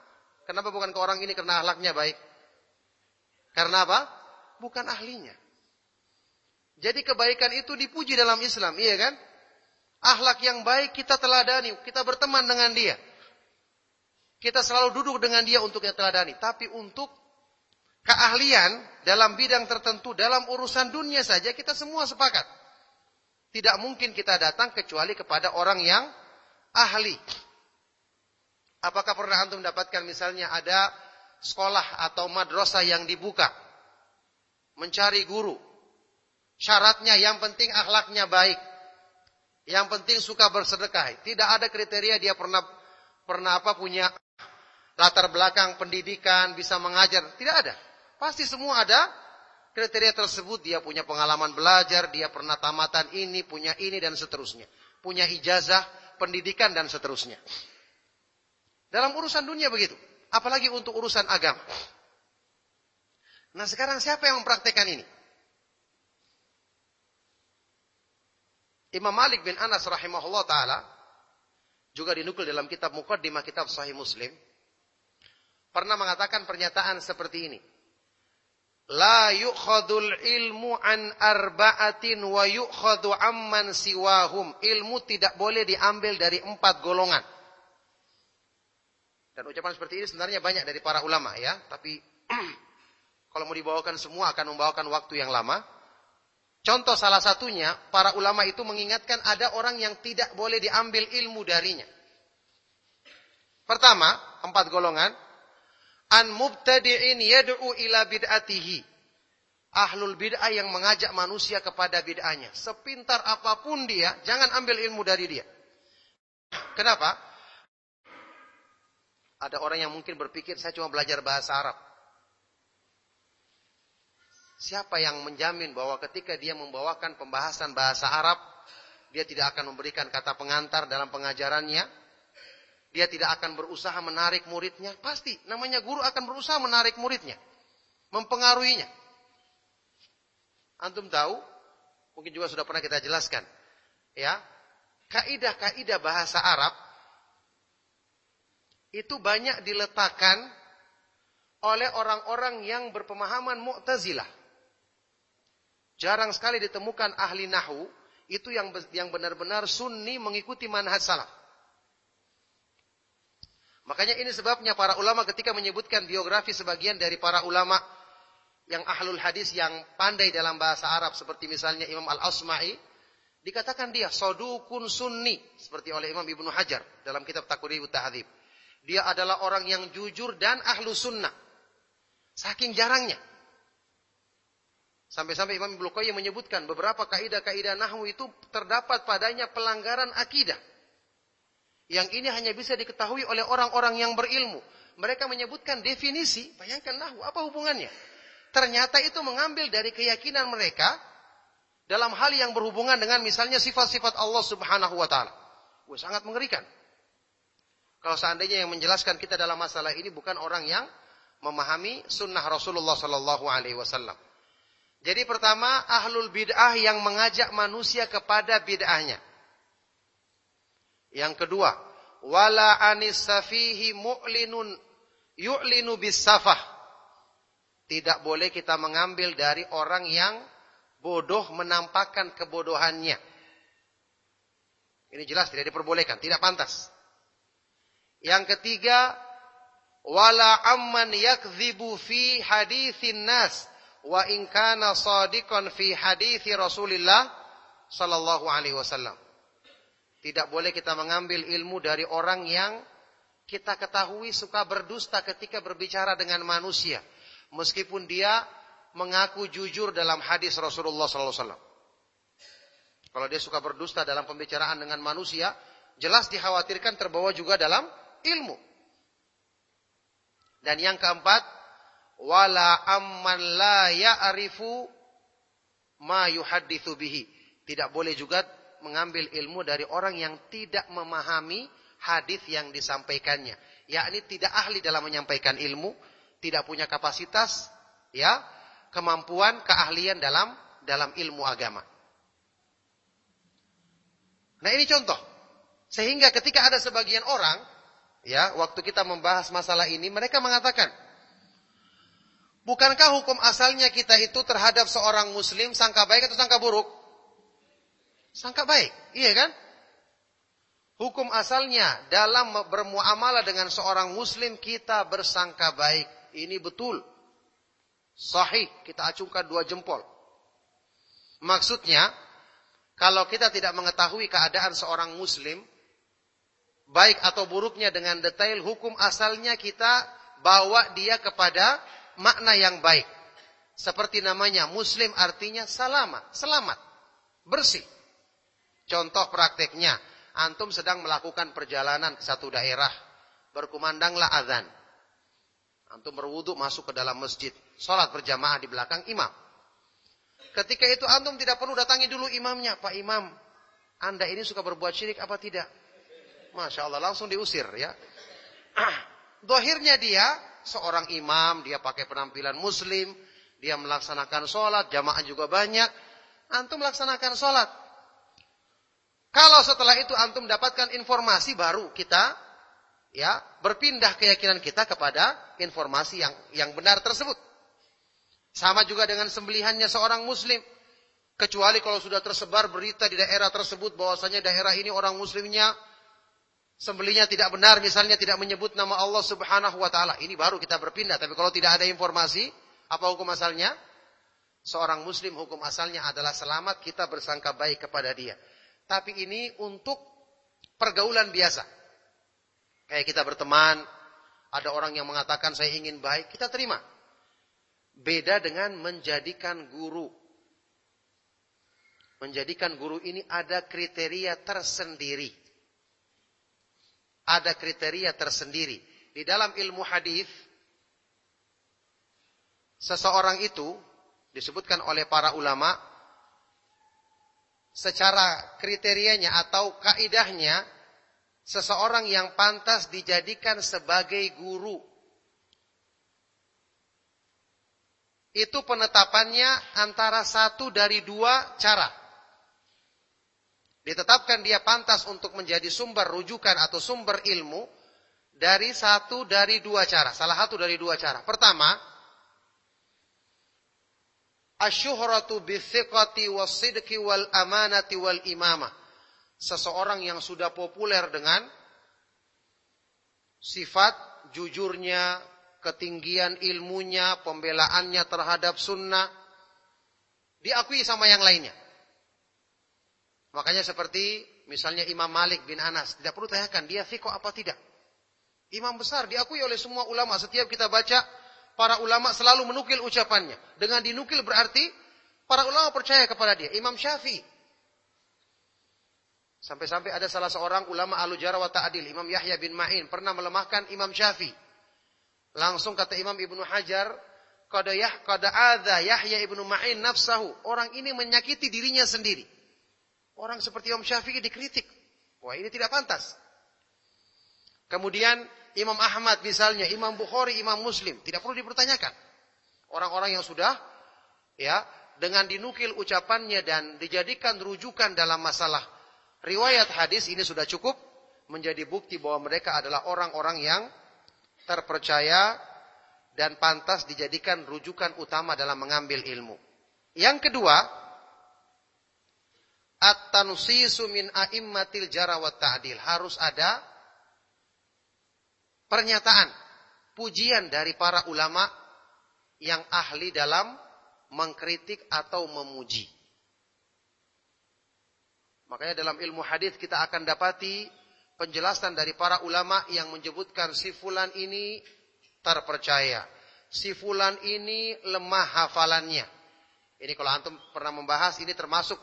S1: Kenapa bukan ke orang ini karena ahlaknya baik? Karena apa? Bukan ahlinya. Jadi kebaikan itu dipuji dalam Islam, iya kan? Akhlak yang baik kita teladani, kita berteman dengan dia. Kita selalu duduk dengan dia untuk kita teladani. Tapi untuk keahlian dalam bidang tertentu, dalam urusan dunia saja kita semua sepakat. Tidak mungkin kita datang kecuali kepada orang yang ahli. Apakah pernah antum mendapatkan misalnya ada sekolah atau madrasah yang dibuka. Mencari guru. Syaratnya yang penting akhlaknya baik. Yang penting suka bersedekah. Tidak ada kriteria dia pernah pernah apa punya latar belakang pendidikan, bisa mengajar. Tidak ada. Pasti semua ada kriteria tersebut. Dia punya pengalaman belajar, dia pernah tamatan ini, punya ini dan seterusnya. Punya ijazah, pendidikan dan seterusnya. Dalam urusan dunia begitu. Apalagi untuk urusan agama. Nah sekarang siapa yang mempraktekkan ini? Imam Malik bin Anas rahimahullah taala juga dinukil dalam kitab Muqaddimah kitab Sahih Muslim pernah mengatakan pernyataan seperti ini. La yu'khadul ilmu an arba'atin wa yu'khadu amman siwahum. Ilmu tidak boleh diambil dari empat golongan. Dan ucapan seperti ini sebenarnya banyak dari para ulama ya. Tapi kalau mau dibawakan semua akan membawakan waktu yang lama. Contoh salah satunya, para ulama itu mengingatkan ada orang yang tidak boleh diambil ilmu darinya. Pertama, empat golongan. An mubtadi'in yad'u ila bid'atihi. Ahlul bid'ah yang mengajak manusia kepada bid'ahnya. Sepintar apa pun dia, jangan ambil ilmu dari dia. Kenapa? Ada orang yang mungkin berpikir, saya cuma belajar bahasa Arab. Siapa yang menjamin bahwa ketika dia membawakan pembahasan bahasa Arab, dia tidak akan memberikan kata pengantar dalam pengajarannya? Dia tidak akan berusaha menarik muridnya? Pasti, namanya guru akan berusaha menarik muridnya. Mempengaruhinya. Antum tahu, mungkin juga sudah pernah kita jelaskan. Ya, kaidah-kaidah bahasa Arab itu banyak diletakkan oleh orang-orang yang berpemahaman Mu'tazilah. Jarang sekali ditemukan ahli nahu itu yang yang benar-benar sunni mengikuti manhaj salaf. Makanya ini sebabnya para ulama ketika menyebutkan biografi sebagian dari para ulama yang ahlul hadis yang pandai dalam bahasa Arab seperti misalnya Imam Al-Asma'i dikatakan dia sodukun sunni seperti oleh Imam Ibnu Hajar dalam kitab Taqribut Tahdzib. Dia adalah orang yang jujur dan ahlu sunnah. Saking jarangnya. Sampai-sampai Imam Ibnu Qayyim menyebutkan beberapa kaidah-kaidah nahwu itu terdapat padanya pelanggaran akidah. Yang ini hanya bisa diketahui oleh orang-orang yang berilmu. Mereka menyebutkan definisi, bayangkan apa hubungannya? Ternyata itu mengambil dari keyakinan mereka dalam hal yang berhubungan dengan misalnya sifat-sifat Allah Subhanahu wa taala. Wah, sangat mengerikan. Kalau seandainya yang menjelaskan kita dalam masalah ini bukan orang yang memahami sunnah Rasulullah sallallahu alaihi wasallam. Jadi pertama ahlul bid'ah yang mengajak manusia kepada bid'ahnya. Yang kedua, wala anis safihi mu'linun yu'linu bis safah. Tidak boleh kita mengambil dari orang yang bodoh menampakkan kebodohannya. Ini jelas tidak diperbolehkan, tidak pantas. Yang ketiga, wala amman yakdzibu fi hadithin nas wa in kana sadiqan fi hadithi Rasulillah sallallahu alaihi wasallam. Tidak boleh kita mengambil ilmu dari orang yang kita ketahui suka berdusta ketika berbicara dengan manusia. Meskipun dia mengaku jujur dalam hadis Rasulullah SAW. Kalau dia suka berdusta dalam pembicaraan dengan manusia, jelas dikhawatirkan terbawa juga dalam ilmu. Dan yang keempat, wala amman la ya'rifu ma yuhadditsu bihi. Tidak boleh juga mengambil ilmu dari orang yang tidak memahami hadis yang disampaikannya, yakni tidak ahli dalam menyampaikan ilmu, tidak punya kapasitas, ya, kemampuan, keahlian dalam dalam ilmu agama. Nah, ini contoh. Sehingga ketika ada sebagian orang, ya, waktu kita membahas masalah ini, mereka mengatakan, Bukankah hukum asalnya kita itu terhadap seorang muslim sangka baik atau sangka buruk? Sangka baik, iya kan? Hukum asalnya dalam bermuamalah dengan seorang muslim kita bersangka baik. Ini betul. Sahih, kita acungkan dua jempol. Maksudnya, kalau kita tidak mengetahui keadaan seorang muslim, baik atau buruknya dengan detail, hukum asalnya kita bawa dia kepada makna yang baik. Seperti namanya muslim artinya selamat, selamat, bersih. Contoh prakteknya, antum sedang melakukan perjalanan ke satu daerah, berkumandanglah azan. Antum berwudu masuk ke dalam masjid, sholat berjamaah di belakang imam. Ketika itu antum tidak perlu datangi dulu imamnya, Pak Imam, anda ini suka berbuat syirik apa tidak? Masya Allah, langsung diusir ya. Dohirnya dia, seorang imam, dia pakai penampilan muslim, dia melaksanakan sholat, jamaah juga banyak. Antum melaksanakan sholat, kalau setelah itu antum dapatkan informasi baru kita ya berpindah keyakinan kita kepada informasi yang yang benar tersebut. Sama juga dengan sembelihannya seorang muslim. Kecuali kalau sudah tersebar berita di daerah tersebut bahwasanya daerah ini orang muslimnya sembelihnya tidak benar, misalnya tidak menyebut nama Allah Subhanahu wa taala. Ini baru kita berpindah. Tapi kalau tidak ada informasi, apa hukum asalnya? Seorang muslim hukum asalnya adalah selamat kita bersangka baik kepada dia. Tapi ini untuk pergaulan biasa. Kayak kita berteman, ada orang yang mengatakan saya ingin baik, kita terima. Beda dengan menjadikan guru. Menjadikan guru ini ada kriteria tersendiri. Ada kriteria tersendiri. Di dalam ilmu hadis seseorang itu disebutkan oleh para ulama secara kriterianya atau kaidahnya seseorang yang pantas dijadikan sebagai guru. Itu penetapannya antara satu dari dua cara. Ditetapkan dia pantas untuk menjadi sumber rujukan atau sumber ilmu dari satu dari dua cara. Salah satu dari dua cara. Pertama, asyuhratu bithiqati wasidqi wal amanati wal imamah. Seseorang yang sudah populer dengan sifat jujurnya, ketinggian ilmunya, pembelaannya terhadap sunnah, diakui sama yang lainnya. Makanya seperti misalnya Imam Malik bin Anas, tidak perlu tanyakan dia fikoh apa tidak. Imam besar diakui oleh semua ulama. Setiap kita baca para ulama selalu menukil ucapannya. Dengan dinukil berarti para ulama percaya kepada dia. Imam Syafi'i. Sampai-sampai ada salah seorang ulama alu wa ta'adil, Imam Yahya bin Ma'in, pernah melemahkan Imam Syafi'i. Langsung kata Imam Ibnu Hajar, kada yah kada adza Yahya ibnu Ma'in nafsahu. Orang ini menyakiti dirinya sendiri. Orang seperti Imam Syafi'i dikritik. Wah, ini tidak pantas. Kemudian Imam Ahmad misalnya, Imam Bukhari, Imam Muslim, tidak perlu dipertanyakan. Orang-orang yang sudah ya dengan dinukil ucapannya dan dijadikan rujukan dalam masalah riwayat hadis ini sudah cukup menjadi bukti bahwa mereka adalah orang-orang yang terpercaya dan pantas dijadikan rujukan utama dalam mengambil ilmu. Yang kedua, at-tansisu min a'immatil jara wa ta'dil. Harus ada pernyataan, pujian dari para ulama yang ahli dalam mengkritik atau memuji. Makanya dalam ilmu hadis kita akan dapati penjelasan dari para ulama yang menyebutkan si fulan ini terpercaya. Si fulan ini lemah hafalannya. Ini kalau antum pernah membahas ini termasuk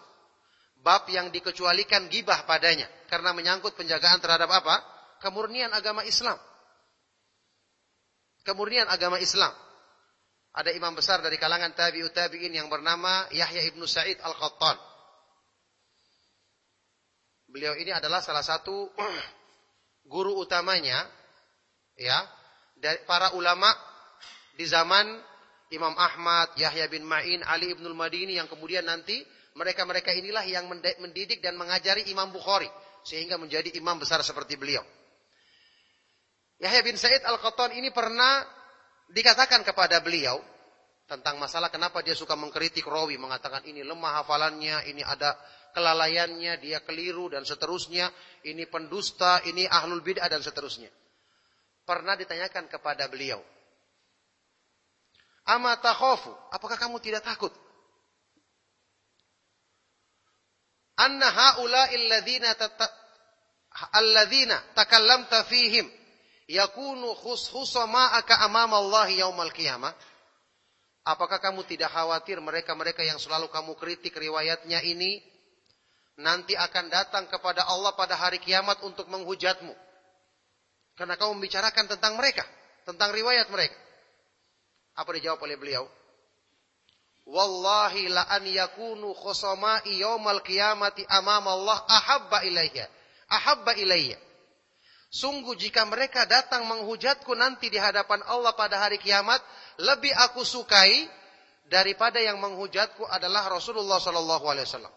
S1: bab yang dikecualikan gibah padanya karena menyangkut penjagaan terhadap apa? Kemurnian agama Islam. Kemurnian agama Islam. Ada imam besar dari kalangan tabi'ut tabi'in yang bernama Yahya ibnu Sa'id al-Qattan. Beliau ini adalah salah satu guru utamanya ya dari para ulama di zaman Imam Ahmad, Yahya bin Ma'in, Ali ibnul Madini yang kemudian nanti mereka-mereka inilah yang mendidik dan mengajari Imam Bukhari sehingga menjadi imam besar seperti beliau. Yahya bin Said Al-Qattan ini pernah dikatakan kepada beliau tentang masalah kenapa dia suka mengkritik rawi mengatakan ini lemah hafalannya, ini ada kelalaiannya, dia keliru dan seterusnya, ini pendusta, ini ahlul bid'ah dan seterusnya. Pernah ditanyakan kepada beliau, "Ama takhafu? Apakah kamu tidak takut?" Anna haula'i alladziina alladzina takallamta fihim yakunu khusma'aka amama Allah yaumal qiyamah? Apakah kamu tidak khawatir mereka-mereka yang selalu kamu kritik riwayatnya ini nanti akan datang kepada Allah pada hari kiamat untuk menghujatmu. Karena kau membicarakan tentang mereka, tentang riwayat mereka. Apa dijawab oleh beliau? Wallahi la an yakunu khusama'i yaumal qiyamati amama Allah ahabba ilayya. Ahabba ilayya. Sungguh jika mereka datang menghujatku nanti di hadapan Allah pada hari kiamat, lebih aku sukai daripada yang menghujatku adalah Rasulullah sallallahu alaihi wasallam.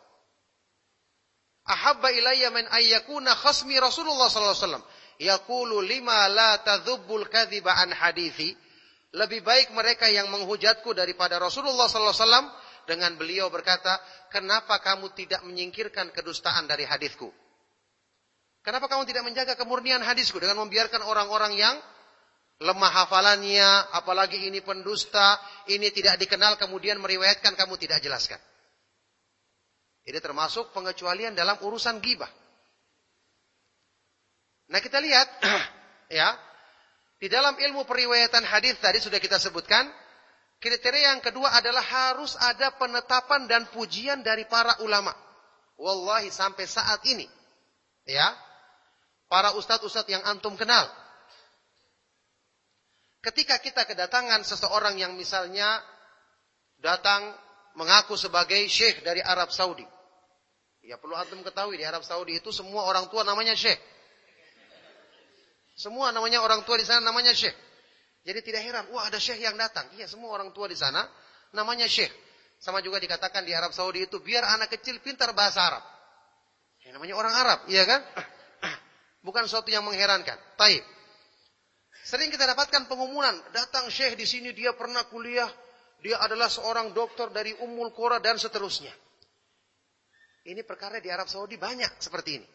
S1: Ahabba ilayya min ayyakuna khasmi Rasulullah sallallahu alaihi wasallam. Yaqulu lima la tadhubbul kadhiba an hadithi. Lebih baik mereka yang menghujatku daripada Rasulullah sallallahu alaihi wasallam. Dengan beliau berkata kenapa kamu tidak menyingkirkan kedustaan dari hadisku kenapa kamu tidak menjaga kemurnian hadisku dengan membiarkan orang-orang yang lemah hafalannya apalagi ini pendusta ini tidak dikenal kemudian meriwayatkan kamu tidak jelaskan ini termasuk pengecualian dalam urusan gibah. Nah kita lihat, ya, di dalam ilmu periwayatan hadis tadi sudah kita sebutkan, kriteria yang kedua adalah harus ada penetapan dan pujian dari para ulama. Wallahi sampai saat ini, ya, para ustadz-ustadz yang antum kenal, ketika kita kedatangan seseorang yang misalnya datang mengaku sebagai syekh dari Arab Saudi. Ya perlu antum ketahui di Arab Saudi itu semua orang tua namanya syekh. Semua namanya orang tua di sana namanya syekh. Jadi tidak heran, wah ada syekh yang datang. Iya, semua orang tua di sana namanya syekh. Sama juga dikatakan di Arab Saudi itu biar anak kecil pintar bahasa Arab. Ya, namanya orang Arab, iya kan? Bukan sesuatu yang mengherankan. Taib. Sering kita dapatkan pengumuman, datang syekh di sini dia pernah kuliah dia adalah seorang dokter dari Ummul Qura dan seterusnya. Ini perkara di Arab Saudi banyak seperti ini.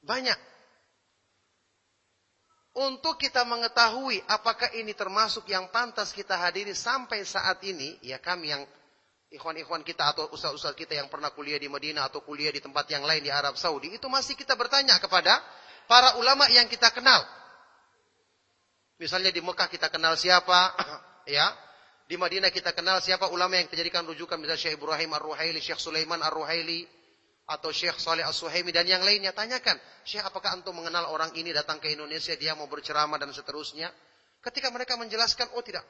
S1: Banyak. Untuk kita mengetahui apakah ini termasuk yang pantas kita hadiri sampai saat ini, ya kami yang ikhwan-ikhwan kita atau ustaz-ustaz kita yang pernah kuliah di Madinah atau kuliah di tempat yang lain di Arab Saudi, itu masih kita bertanya kepada para ulama yang kita kenal. Misalnya di Mekah kita kenal siapa, ya. Di Madinah kita kenal siapa ulama yang dijadikan rujukan misalnya Syekh Ibrahim Ar-Ruhaili, Syekh Sulaiman Ar-Ruhaili atau Syekh Saleh As-Suhaimi dan yang lainnya tanyakan, Syekh apakah antum mengenal orang ini datang ke Indonesia dia mau berceramah dan seterusnya? Ketika mereka menjelaskan, oh tidak.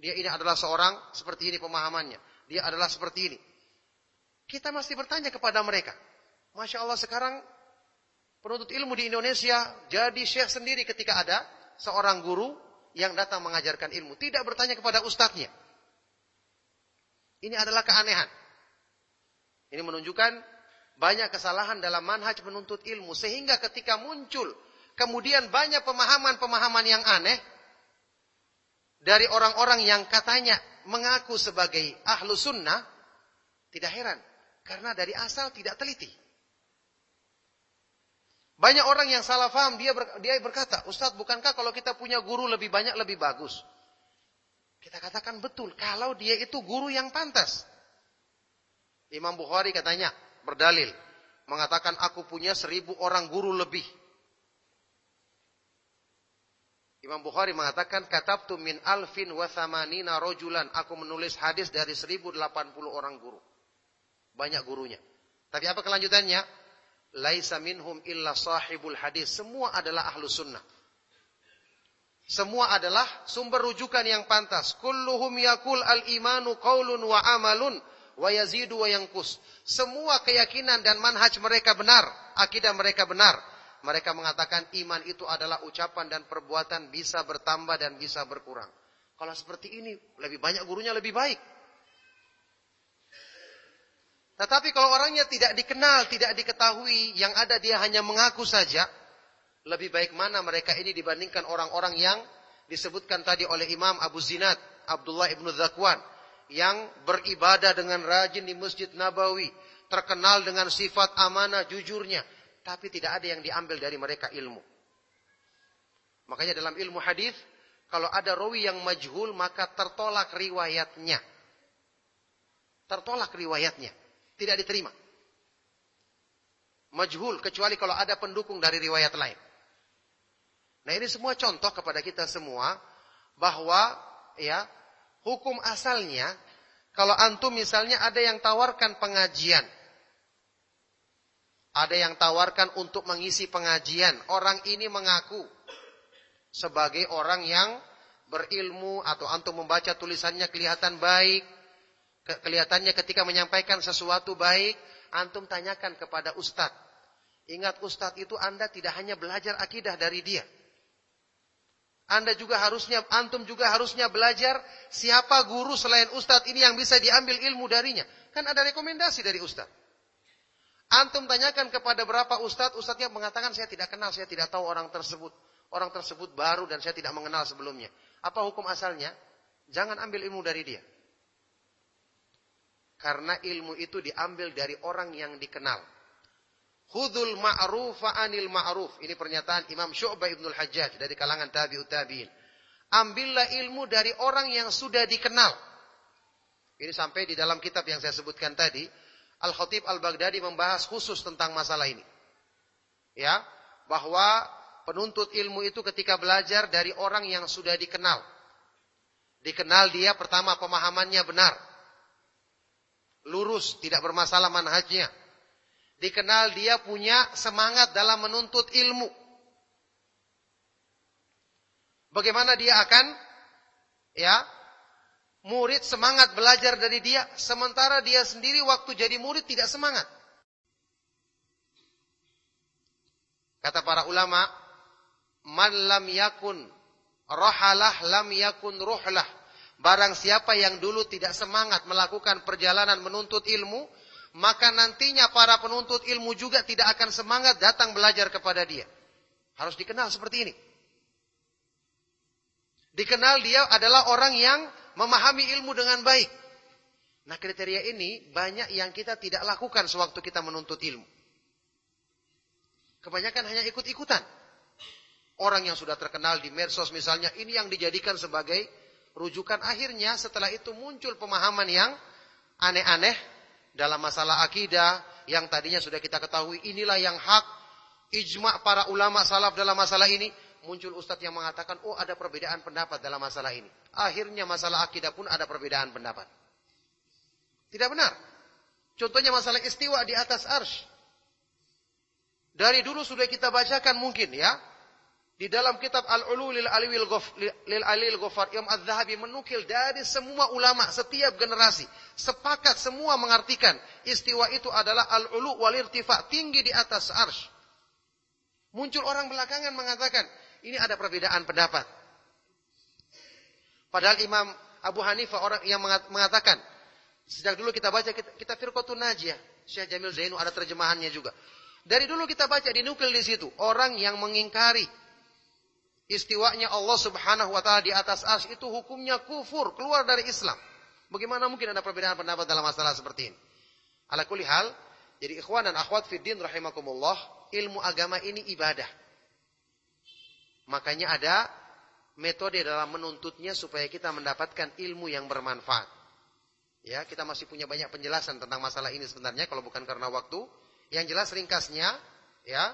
S1: Dia ini adalah seorang seperti ini pemahamannya. Dia adalah seperti ini. Kita masih bertanya kepada mereka. Masya Allah sekarang penuntut ilmu di Indonesia jadi syekh sendiri ketika ada seorang guru yang datang mengajarkan ilmu. Tidak bertanya kepada ustadznya. Ini adalah keanehan. Ini menunjukkan Banyak kesalahan dalam manhaj menuntut ilmu. Sehingga ketika muncul kemudian banyak pemahaman-pemahaman yang aneh. Dari orang-orang yang katanya mengaku sebagai ahlu sunnah. Tidak heran. Karena dari asal tidak teliti. Banyak orang yang salah faham, dia, ber, dia berkata, Ustadz bukankah kalau kita punya guru lebih banyak lebih bagus? Kita katakan betul, kalau dia itu guru yang pantas. Imam Bukhari katanya, berdalil, mengatakan aku punya seribu orang guru lebih. Imam Bukhari mengatakan, katabtu min alfin wa thamanina rojulan. Aku menulis hadis dari seribu delapan puluh orang guru. Banyak gurunya. Tapi apa kelanjutannya? laisa minhum illa sahibul hadis. Semua adalah ahlu sunnah. Semua adalah sumber rujukan yang pantas. Kulluhum yakul al-imanu qaulun wa amalun wa yazidu wa yankus. Semua keyakinan dan manhaj mereka benar, akidah mereka benar. Mereka mengatakan iman itu adalah ucapan dan perbuatan bisa bertambah dan bisa berkurang. Kalau seperti ini, lebih banyak gurunya lebih baik. Tetapi kalau orangnya tidak dikenal, tidak diketahui, yang ada dia hanya mengaku saja, lebih baik mana mereka ini dibandingkan orang-orang yang disebutkan tadi oleh Imam Abu Zinad, Abdullah ibnu Zakwan, yang beribadah dengan rajin di Masjid Nabawi, terkenal dengan sifat amanah jujurnya, tapi tidak ada yang diambil dari mereka ilmu. Makanya dalam ilmu hadis, kalau ada rawi yang majhul, maka tertolak riwayatnya. Tertolak riwayatnya tidak diterima. Majhul kecuali kalau ada pendukung dari riwayat lain. Nah, ini semua contoh kepada kita semua bahwa ya, hukum asalnya kalau antum misalnya ada yang tawarkan pengajian. Ada yang tawarkan untuk mengisi pengajian. Orang ini mengaku sebagai orang yang berilmu atau antum membaca tulisannya kelihatan baik, kelihatannya ketika menyampaikan sesuatu baik, antum tanyakan kepada ustadz. Ingat ustadz itu anda tidak hanya belajar akidah dari dia. Anda juga harusnya, antum juga harusnya belajar siapa guru selain ustadz ini yang bisa diambil ilmu darinya. Kan ada rekomendasi dari ustadz. Antum tanyakan kepada berapa ustadz, ustadznya mengatakan saya tidak kenal, saya tidak tahu orang tersebut. Orang tersebut baru dan saya tidak mengenal sebelumnya. Apa hukum asalnya? Jangan ambil ilmu dari dia. Karena ilmu itu diambil dari orang yang dikenal. Khudul ma'rufa anil ma'ruf. Ini pernyataan Imam Syu'bah Ibnul Hajjaj dari kalangan tabi'ut tabi'in. Ambillah ilmu dari orang yang sudah dikenal. Ini sampai di dalam kitab yang saya sebutkan tadi. Al-Khatib Al-Baghdadi membahas khusus tentang masalah ini. Ya, bahwa penuntut ilmu itu ketika belajar dari orang yang sudah dikenal. Dikenal dia pertama pemahamannya benar lurus, tidak bermasalah manhajnya. Dikenal dia punya semangat dalam menuntut ilmu. Bagaimana dia akan ya murid semangat belajar dari dia sementara dia sendiri waktu jadi murid tidak semangat. Kata para ulama, man lam yakun rohalah lam yakun ruhlah. Barang siapa yang dulu tidak semangat melakukan perjalanan menuntut ilmu, maka nantinya para penuntut ilmu juga tidak akan semangat datang belajar kepada dia. Harus dikenal seperti ini. Dikenal dia adalah orang yang memahami ilmu dengan baik. Nah kriteria ini banyak yang kita tidak lakukan sewaktu kita menuntut ilmu. Kebanyakan hanya ikut-ikutan. Orang yang sudah terkenal di medsos misalnya, ini yang dijadikan sebagai rujukan akhirnya setelah itu muncul pemahaman yang aneh-aneh dalam masalah akidah yang tadinya sudah kita ketahui inilah yang hak ijma para ulama salaf dalam masalah ini muncul ustadz yang mengatakan oh ada perbedaan pendapat dalam masalah ini. Akhirnya masalah akidah pun ada perbedaan pendapat. Tidak benar. Contohnya masalah istiwa di atas arsh. Dari dulu sudah kita bacakan mungkin ya. Di dalam kitab Al-Ulu lil Alil lil Alil Ghafar Imam Az-Zahabi menukil dari semua ulama setiap generasi. Sepakat semua mengartikan istiwa itu adalah al-ulu wal irtifa tinggi di atas arsy. Muncul orang belakangan mengatakan ini ada perbedaan pendapat. Padahal Imam Abu Hanifah orang yang mengatakan sejak dulu kita baca kita, kita firqatun najiyah, Syekh Jamil Zainu ada terjemahannya juga. Dari dulu kita baca di nukil di situ, orang yang mengingkari istiwanya Allah Subhanahu wa taala di atas ars itu hukumnya kufur, keluar dari Islam. Bagaimana mungkin ada perbedaan pendapat dalam masalah seperti ini? Ala kulli hal, jadi ikhwan dan akhwat fiddin rahimakumullah, ilmu agama ini ibadah. Makanya ada metode dalam menuntutnya supaya kita mendapatkan ilmu yang bermanfaat. Ya, kita masih punya banyak penjelasan tentang masalah ini sebenarnya kalau bukan karena waktu. Yang jelas ringkasnya, ya,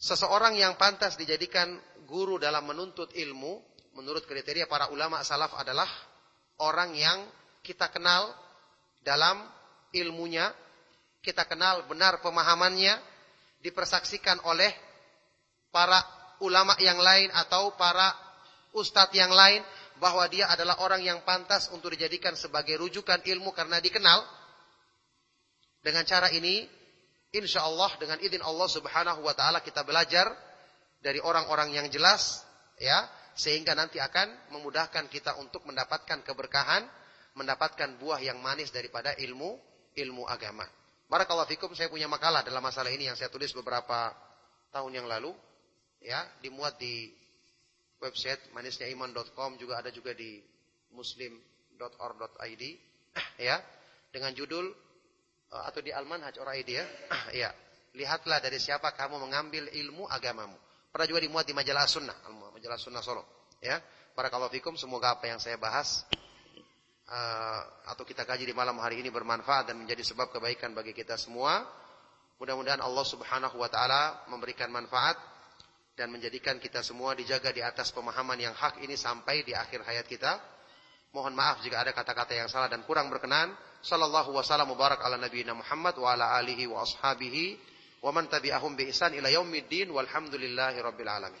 S1: seseorang yang pantas dijadikan guru dalam menuntut ilmu, menurut kriteria para ulama salaf adalah orang yang kita kenal dalam ilmunya, kita kenal benar pemahamannya, dipersaksikan oleh para ulama yang lain atau para ustadz yang lain bahwa dia adalah orang yang pantas untuk dijadikan sebagai rujukan ilmu karena dikenal. Dengan cara ini, insya Allah dengan izin Allah Subhanahu Wa Taala kita belajar dari orang-orang yang jelas, ya, sehingga nanti akan memudahkan kita untuk mendapatkan keberkahan, mendapatkan buah yang manis daripada ilmu ilmu agama. Barakallahu fikum, saya punya makalah dalam masalah ini yang saya tulis beberapa tahun yang lalu, ya, dimuat di website manisnyaiman.com juga ada juga di muslim.or.id, ya, dengan judul eh, atau di almanhaj.or.id ya, ya, lihatlah dari siapa kamu mengambil ilmu agamamu. Pernah juga dimuat di majalah sunnah, majalah sunnah Solo. Ya, para fikum semoga apa yang saya bahas uh, atau kita kaji di malam hari ini bermanfaat dan menjadi sebab kebaikan bagi kita semua. Mudah-mudahan Allah Subhanahu wa taala memberikan manfaat dan menjadikan kita semua dijaga di atas pemahaman yang hak ini sampai di akhir hayat kita. Mohon maaf jika ada kata-kata yang salah dan kurang berkenan. Sallallahu wasallam mubarak ala nabiyina Muhammad wa ala alihi wa ashabihi wa man tabi'ahum bi ihsan ila yaumiddin walhamdulillahi rabbil alamin.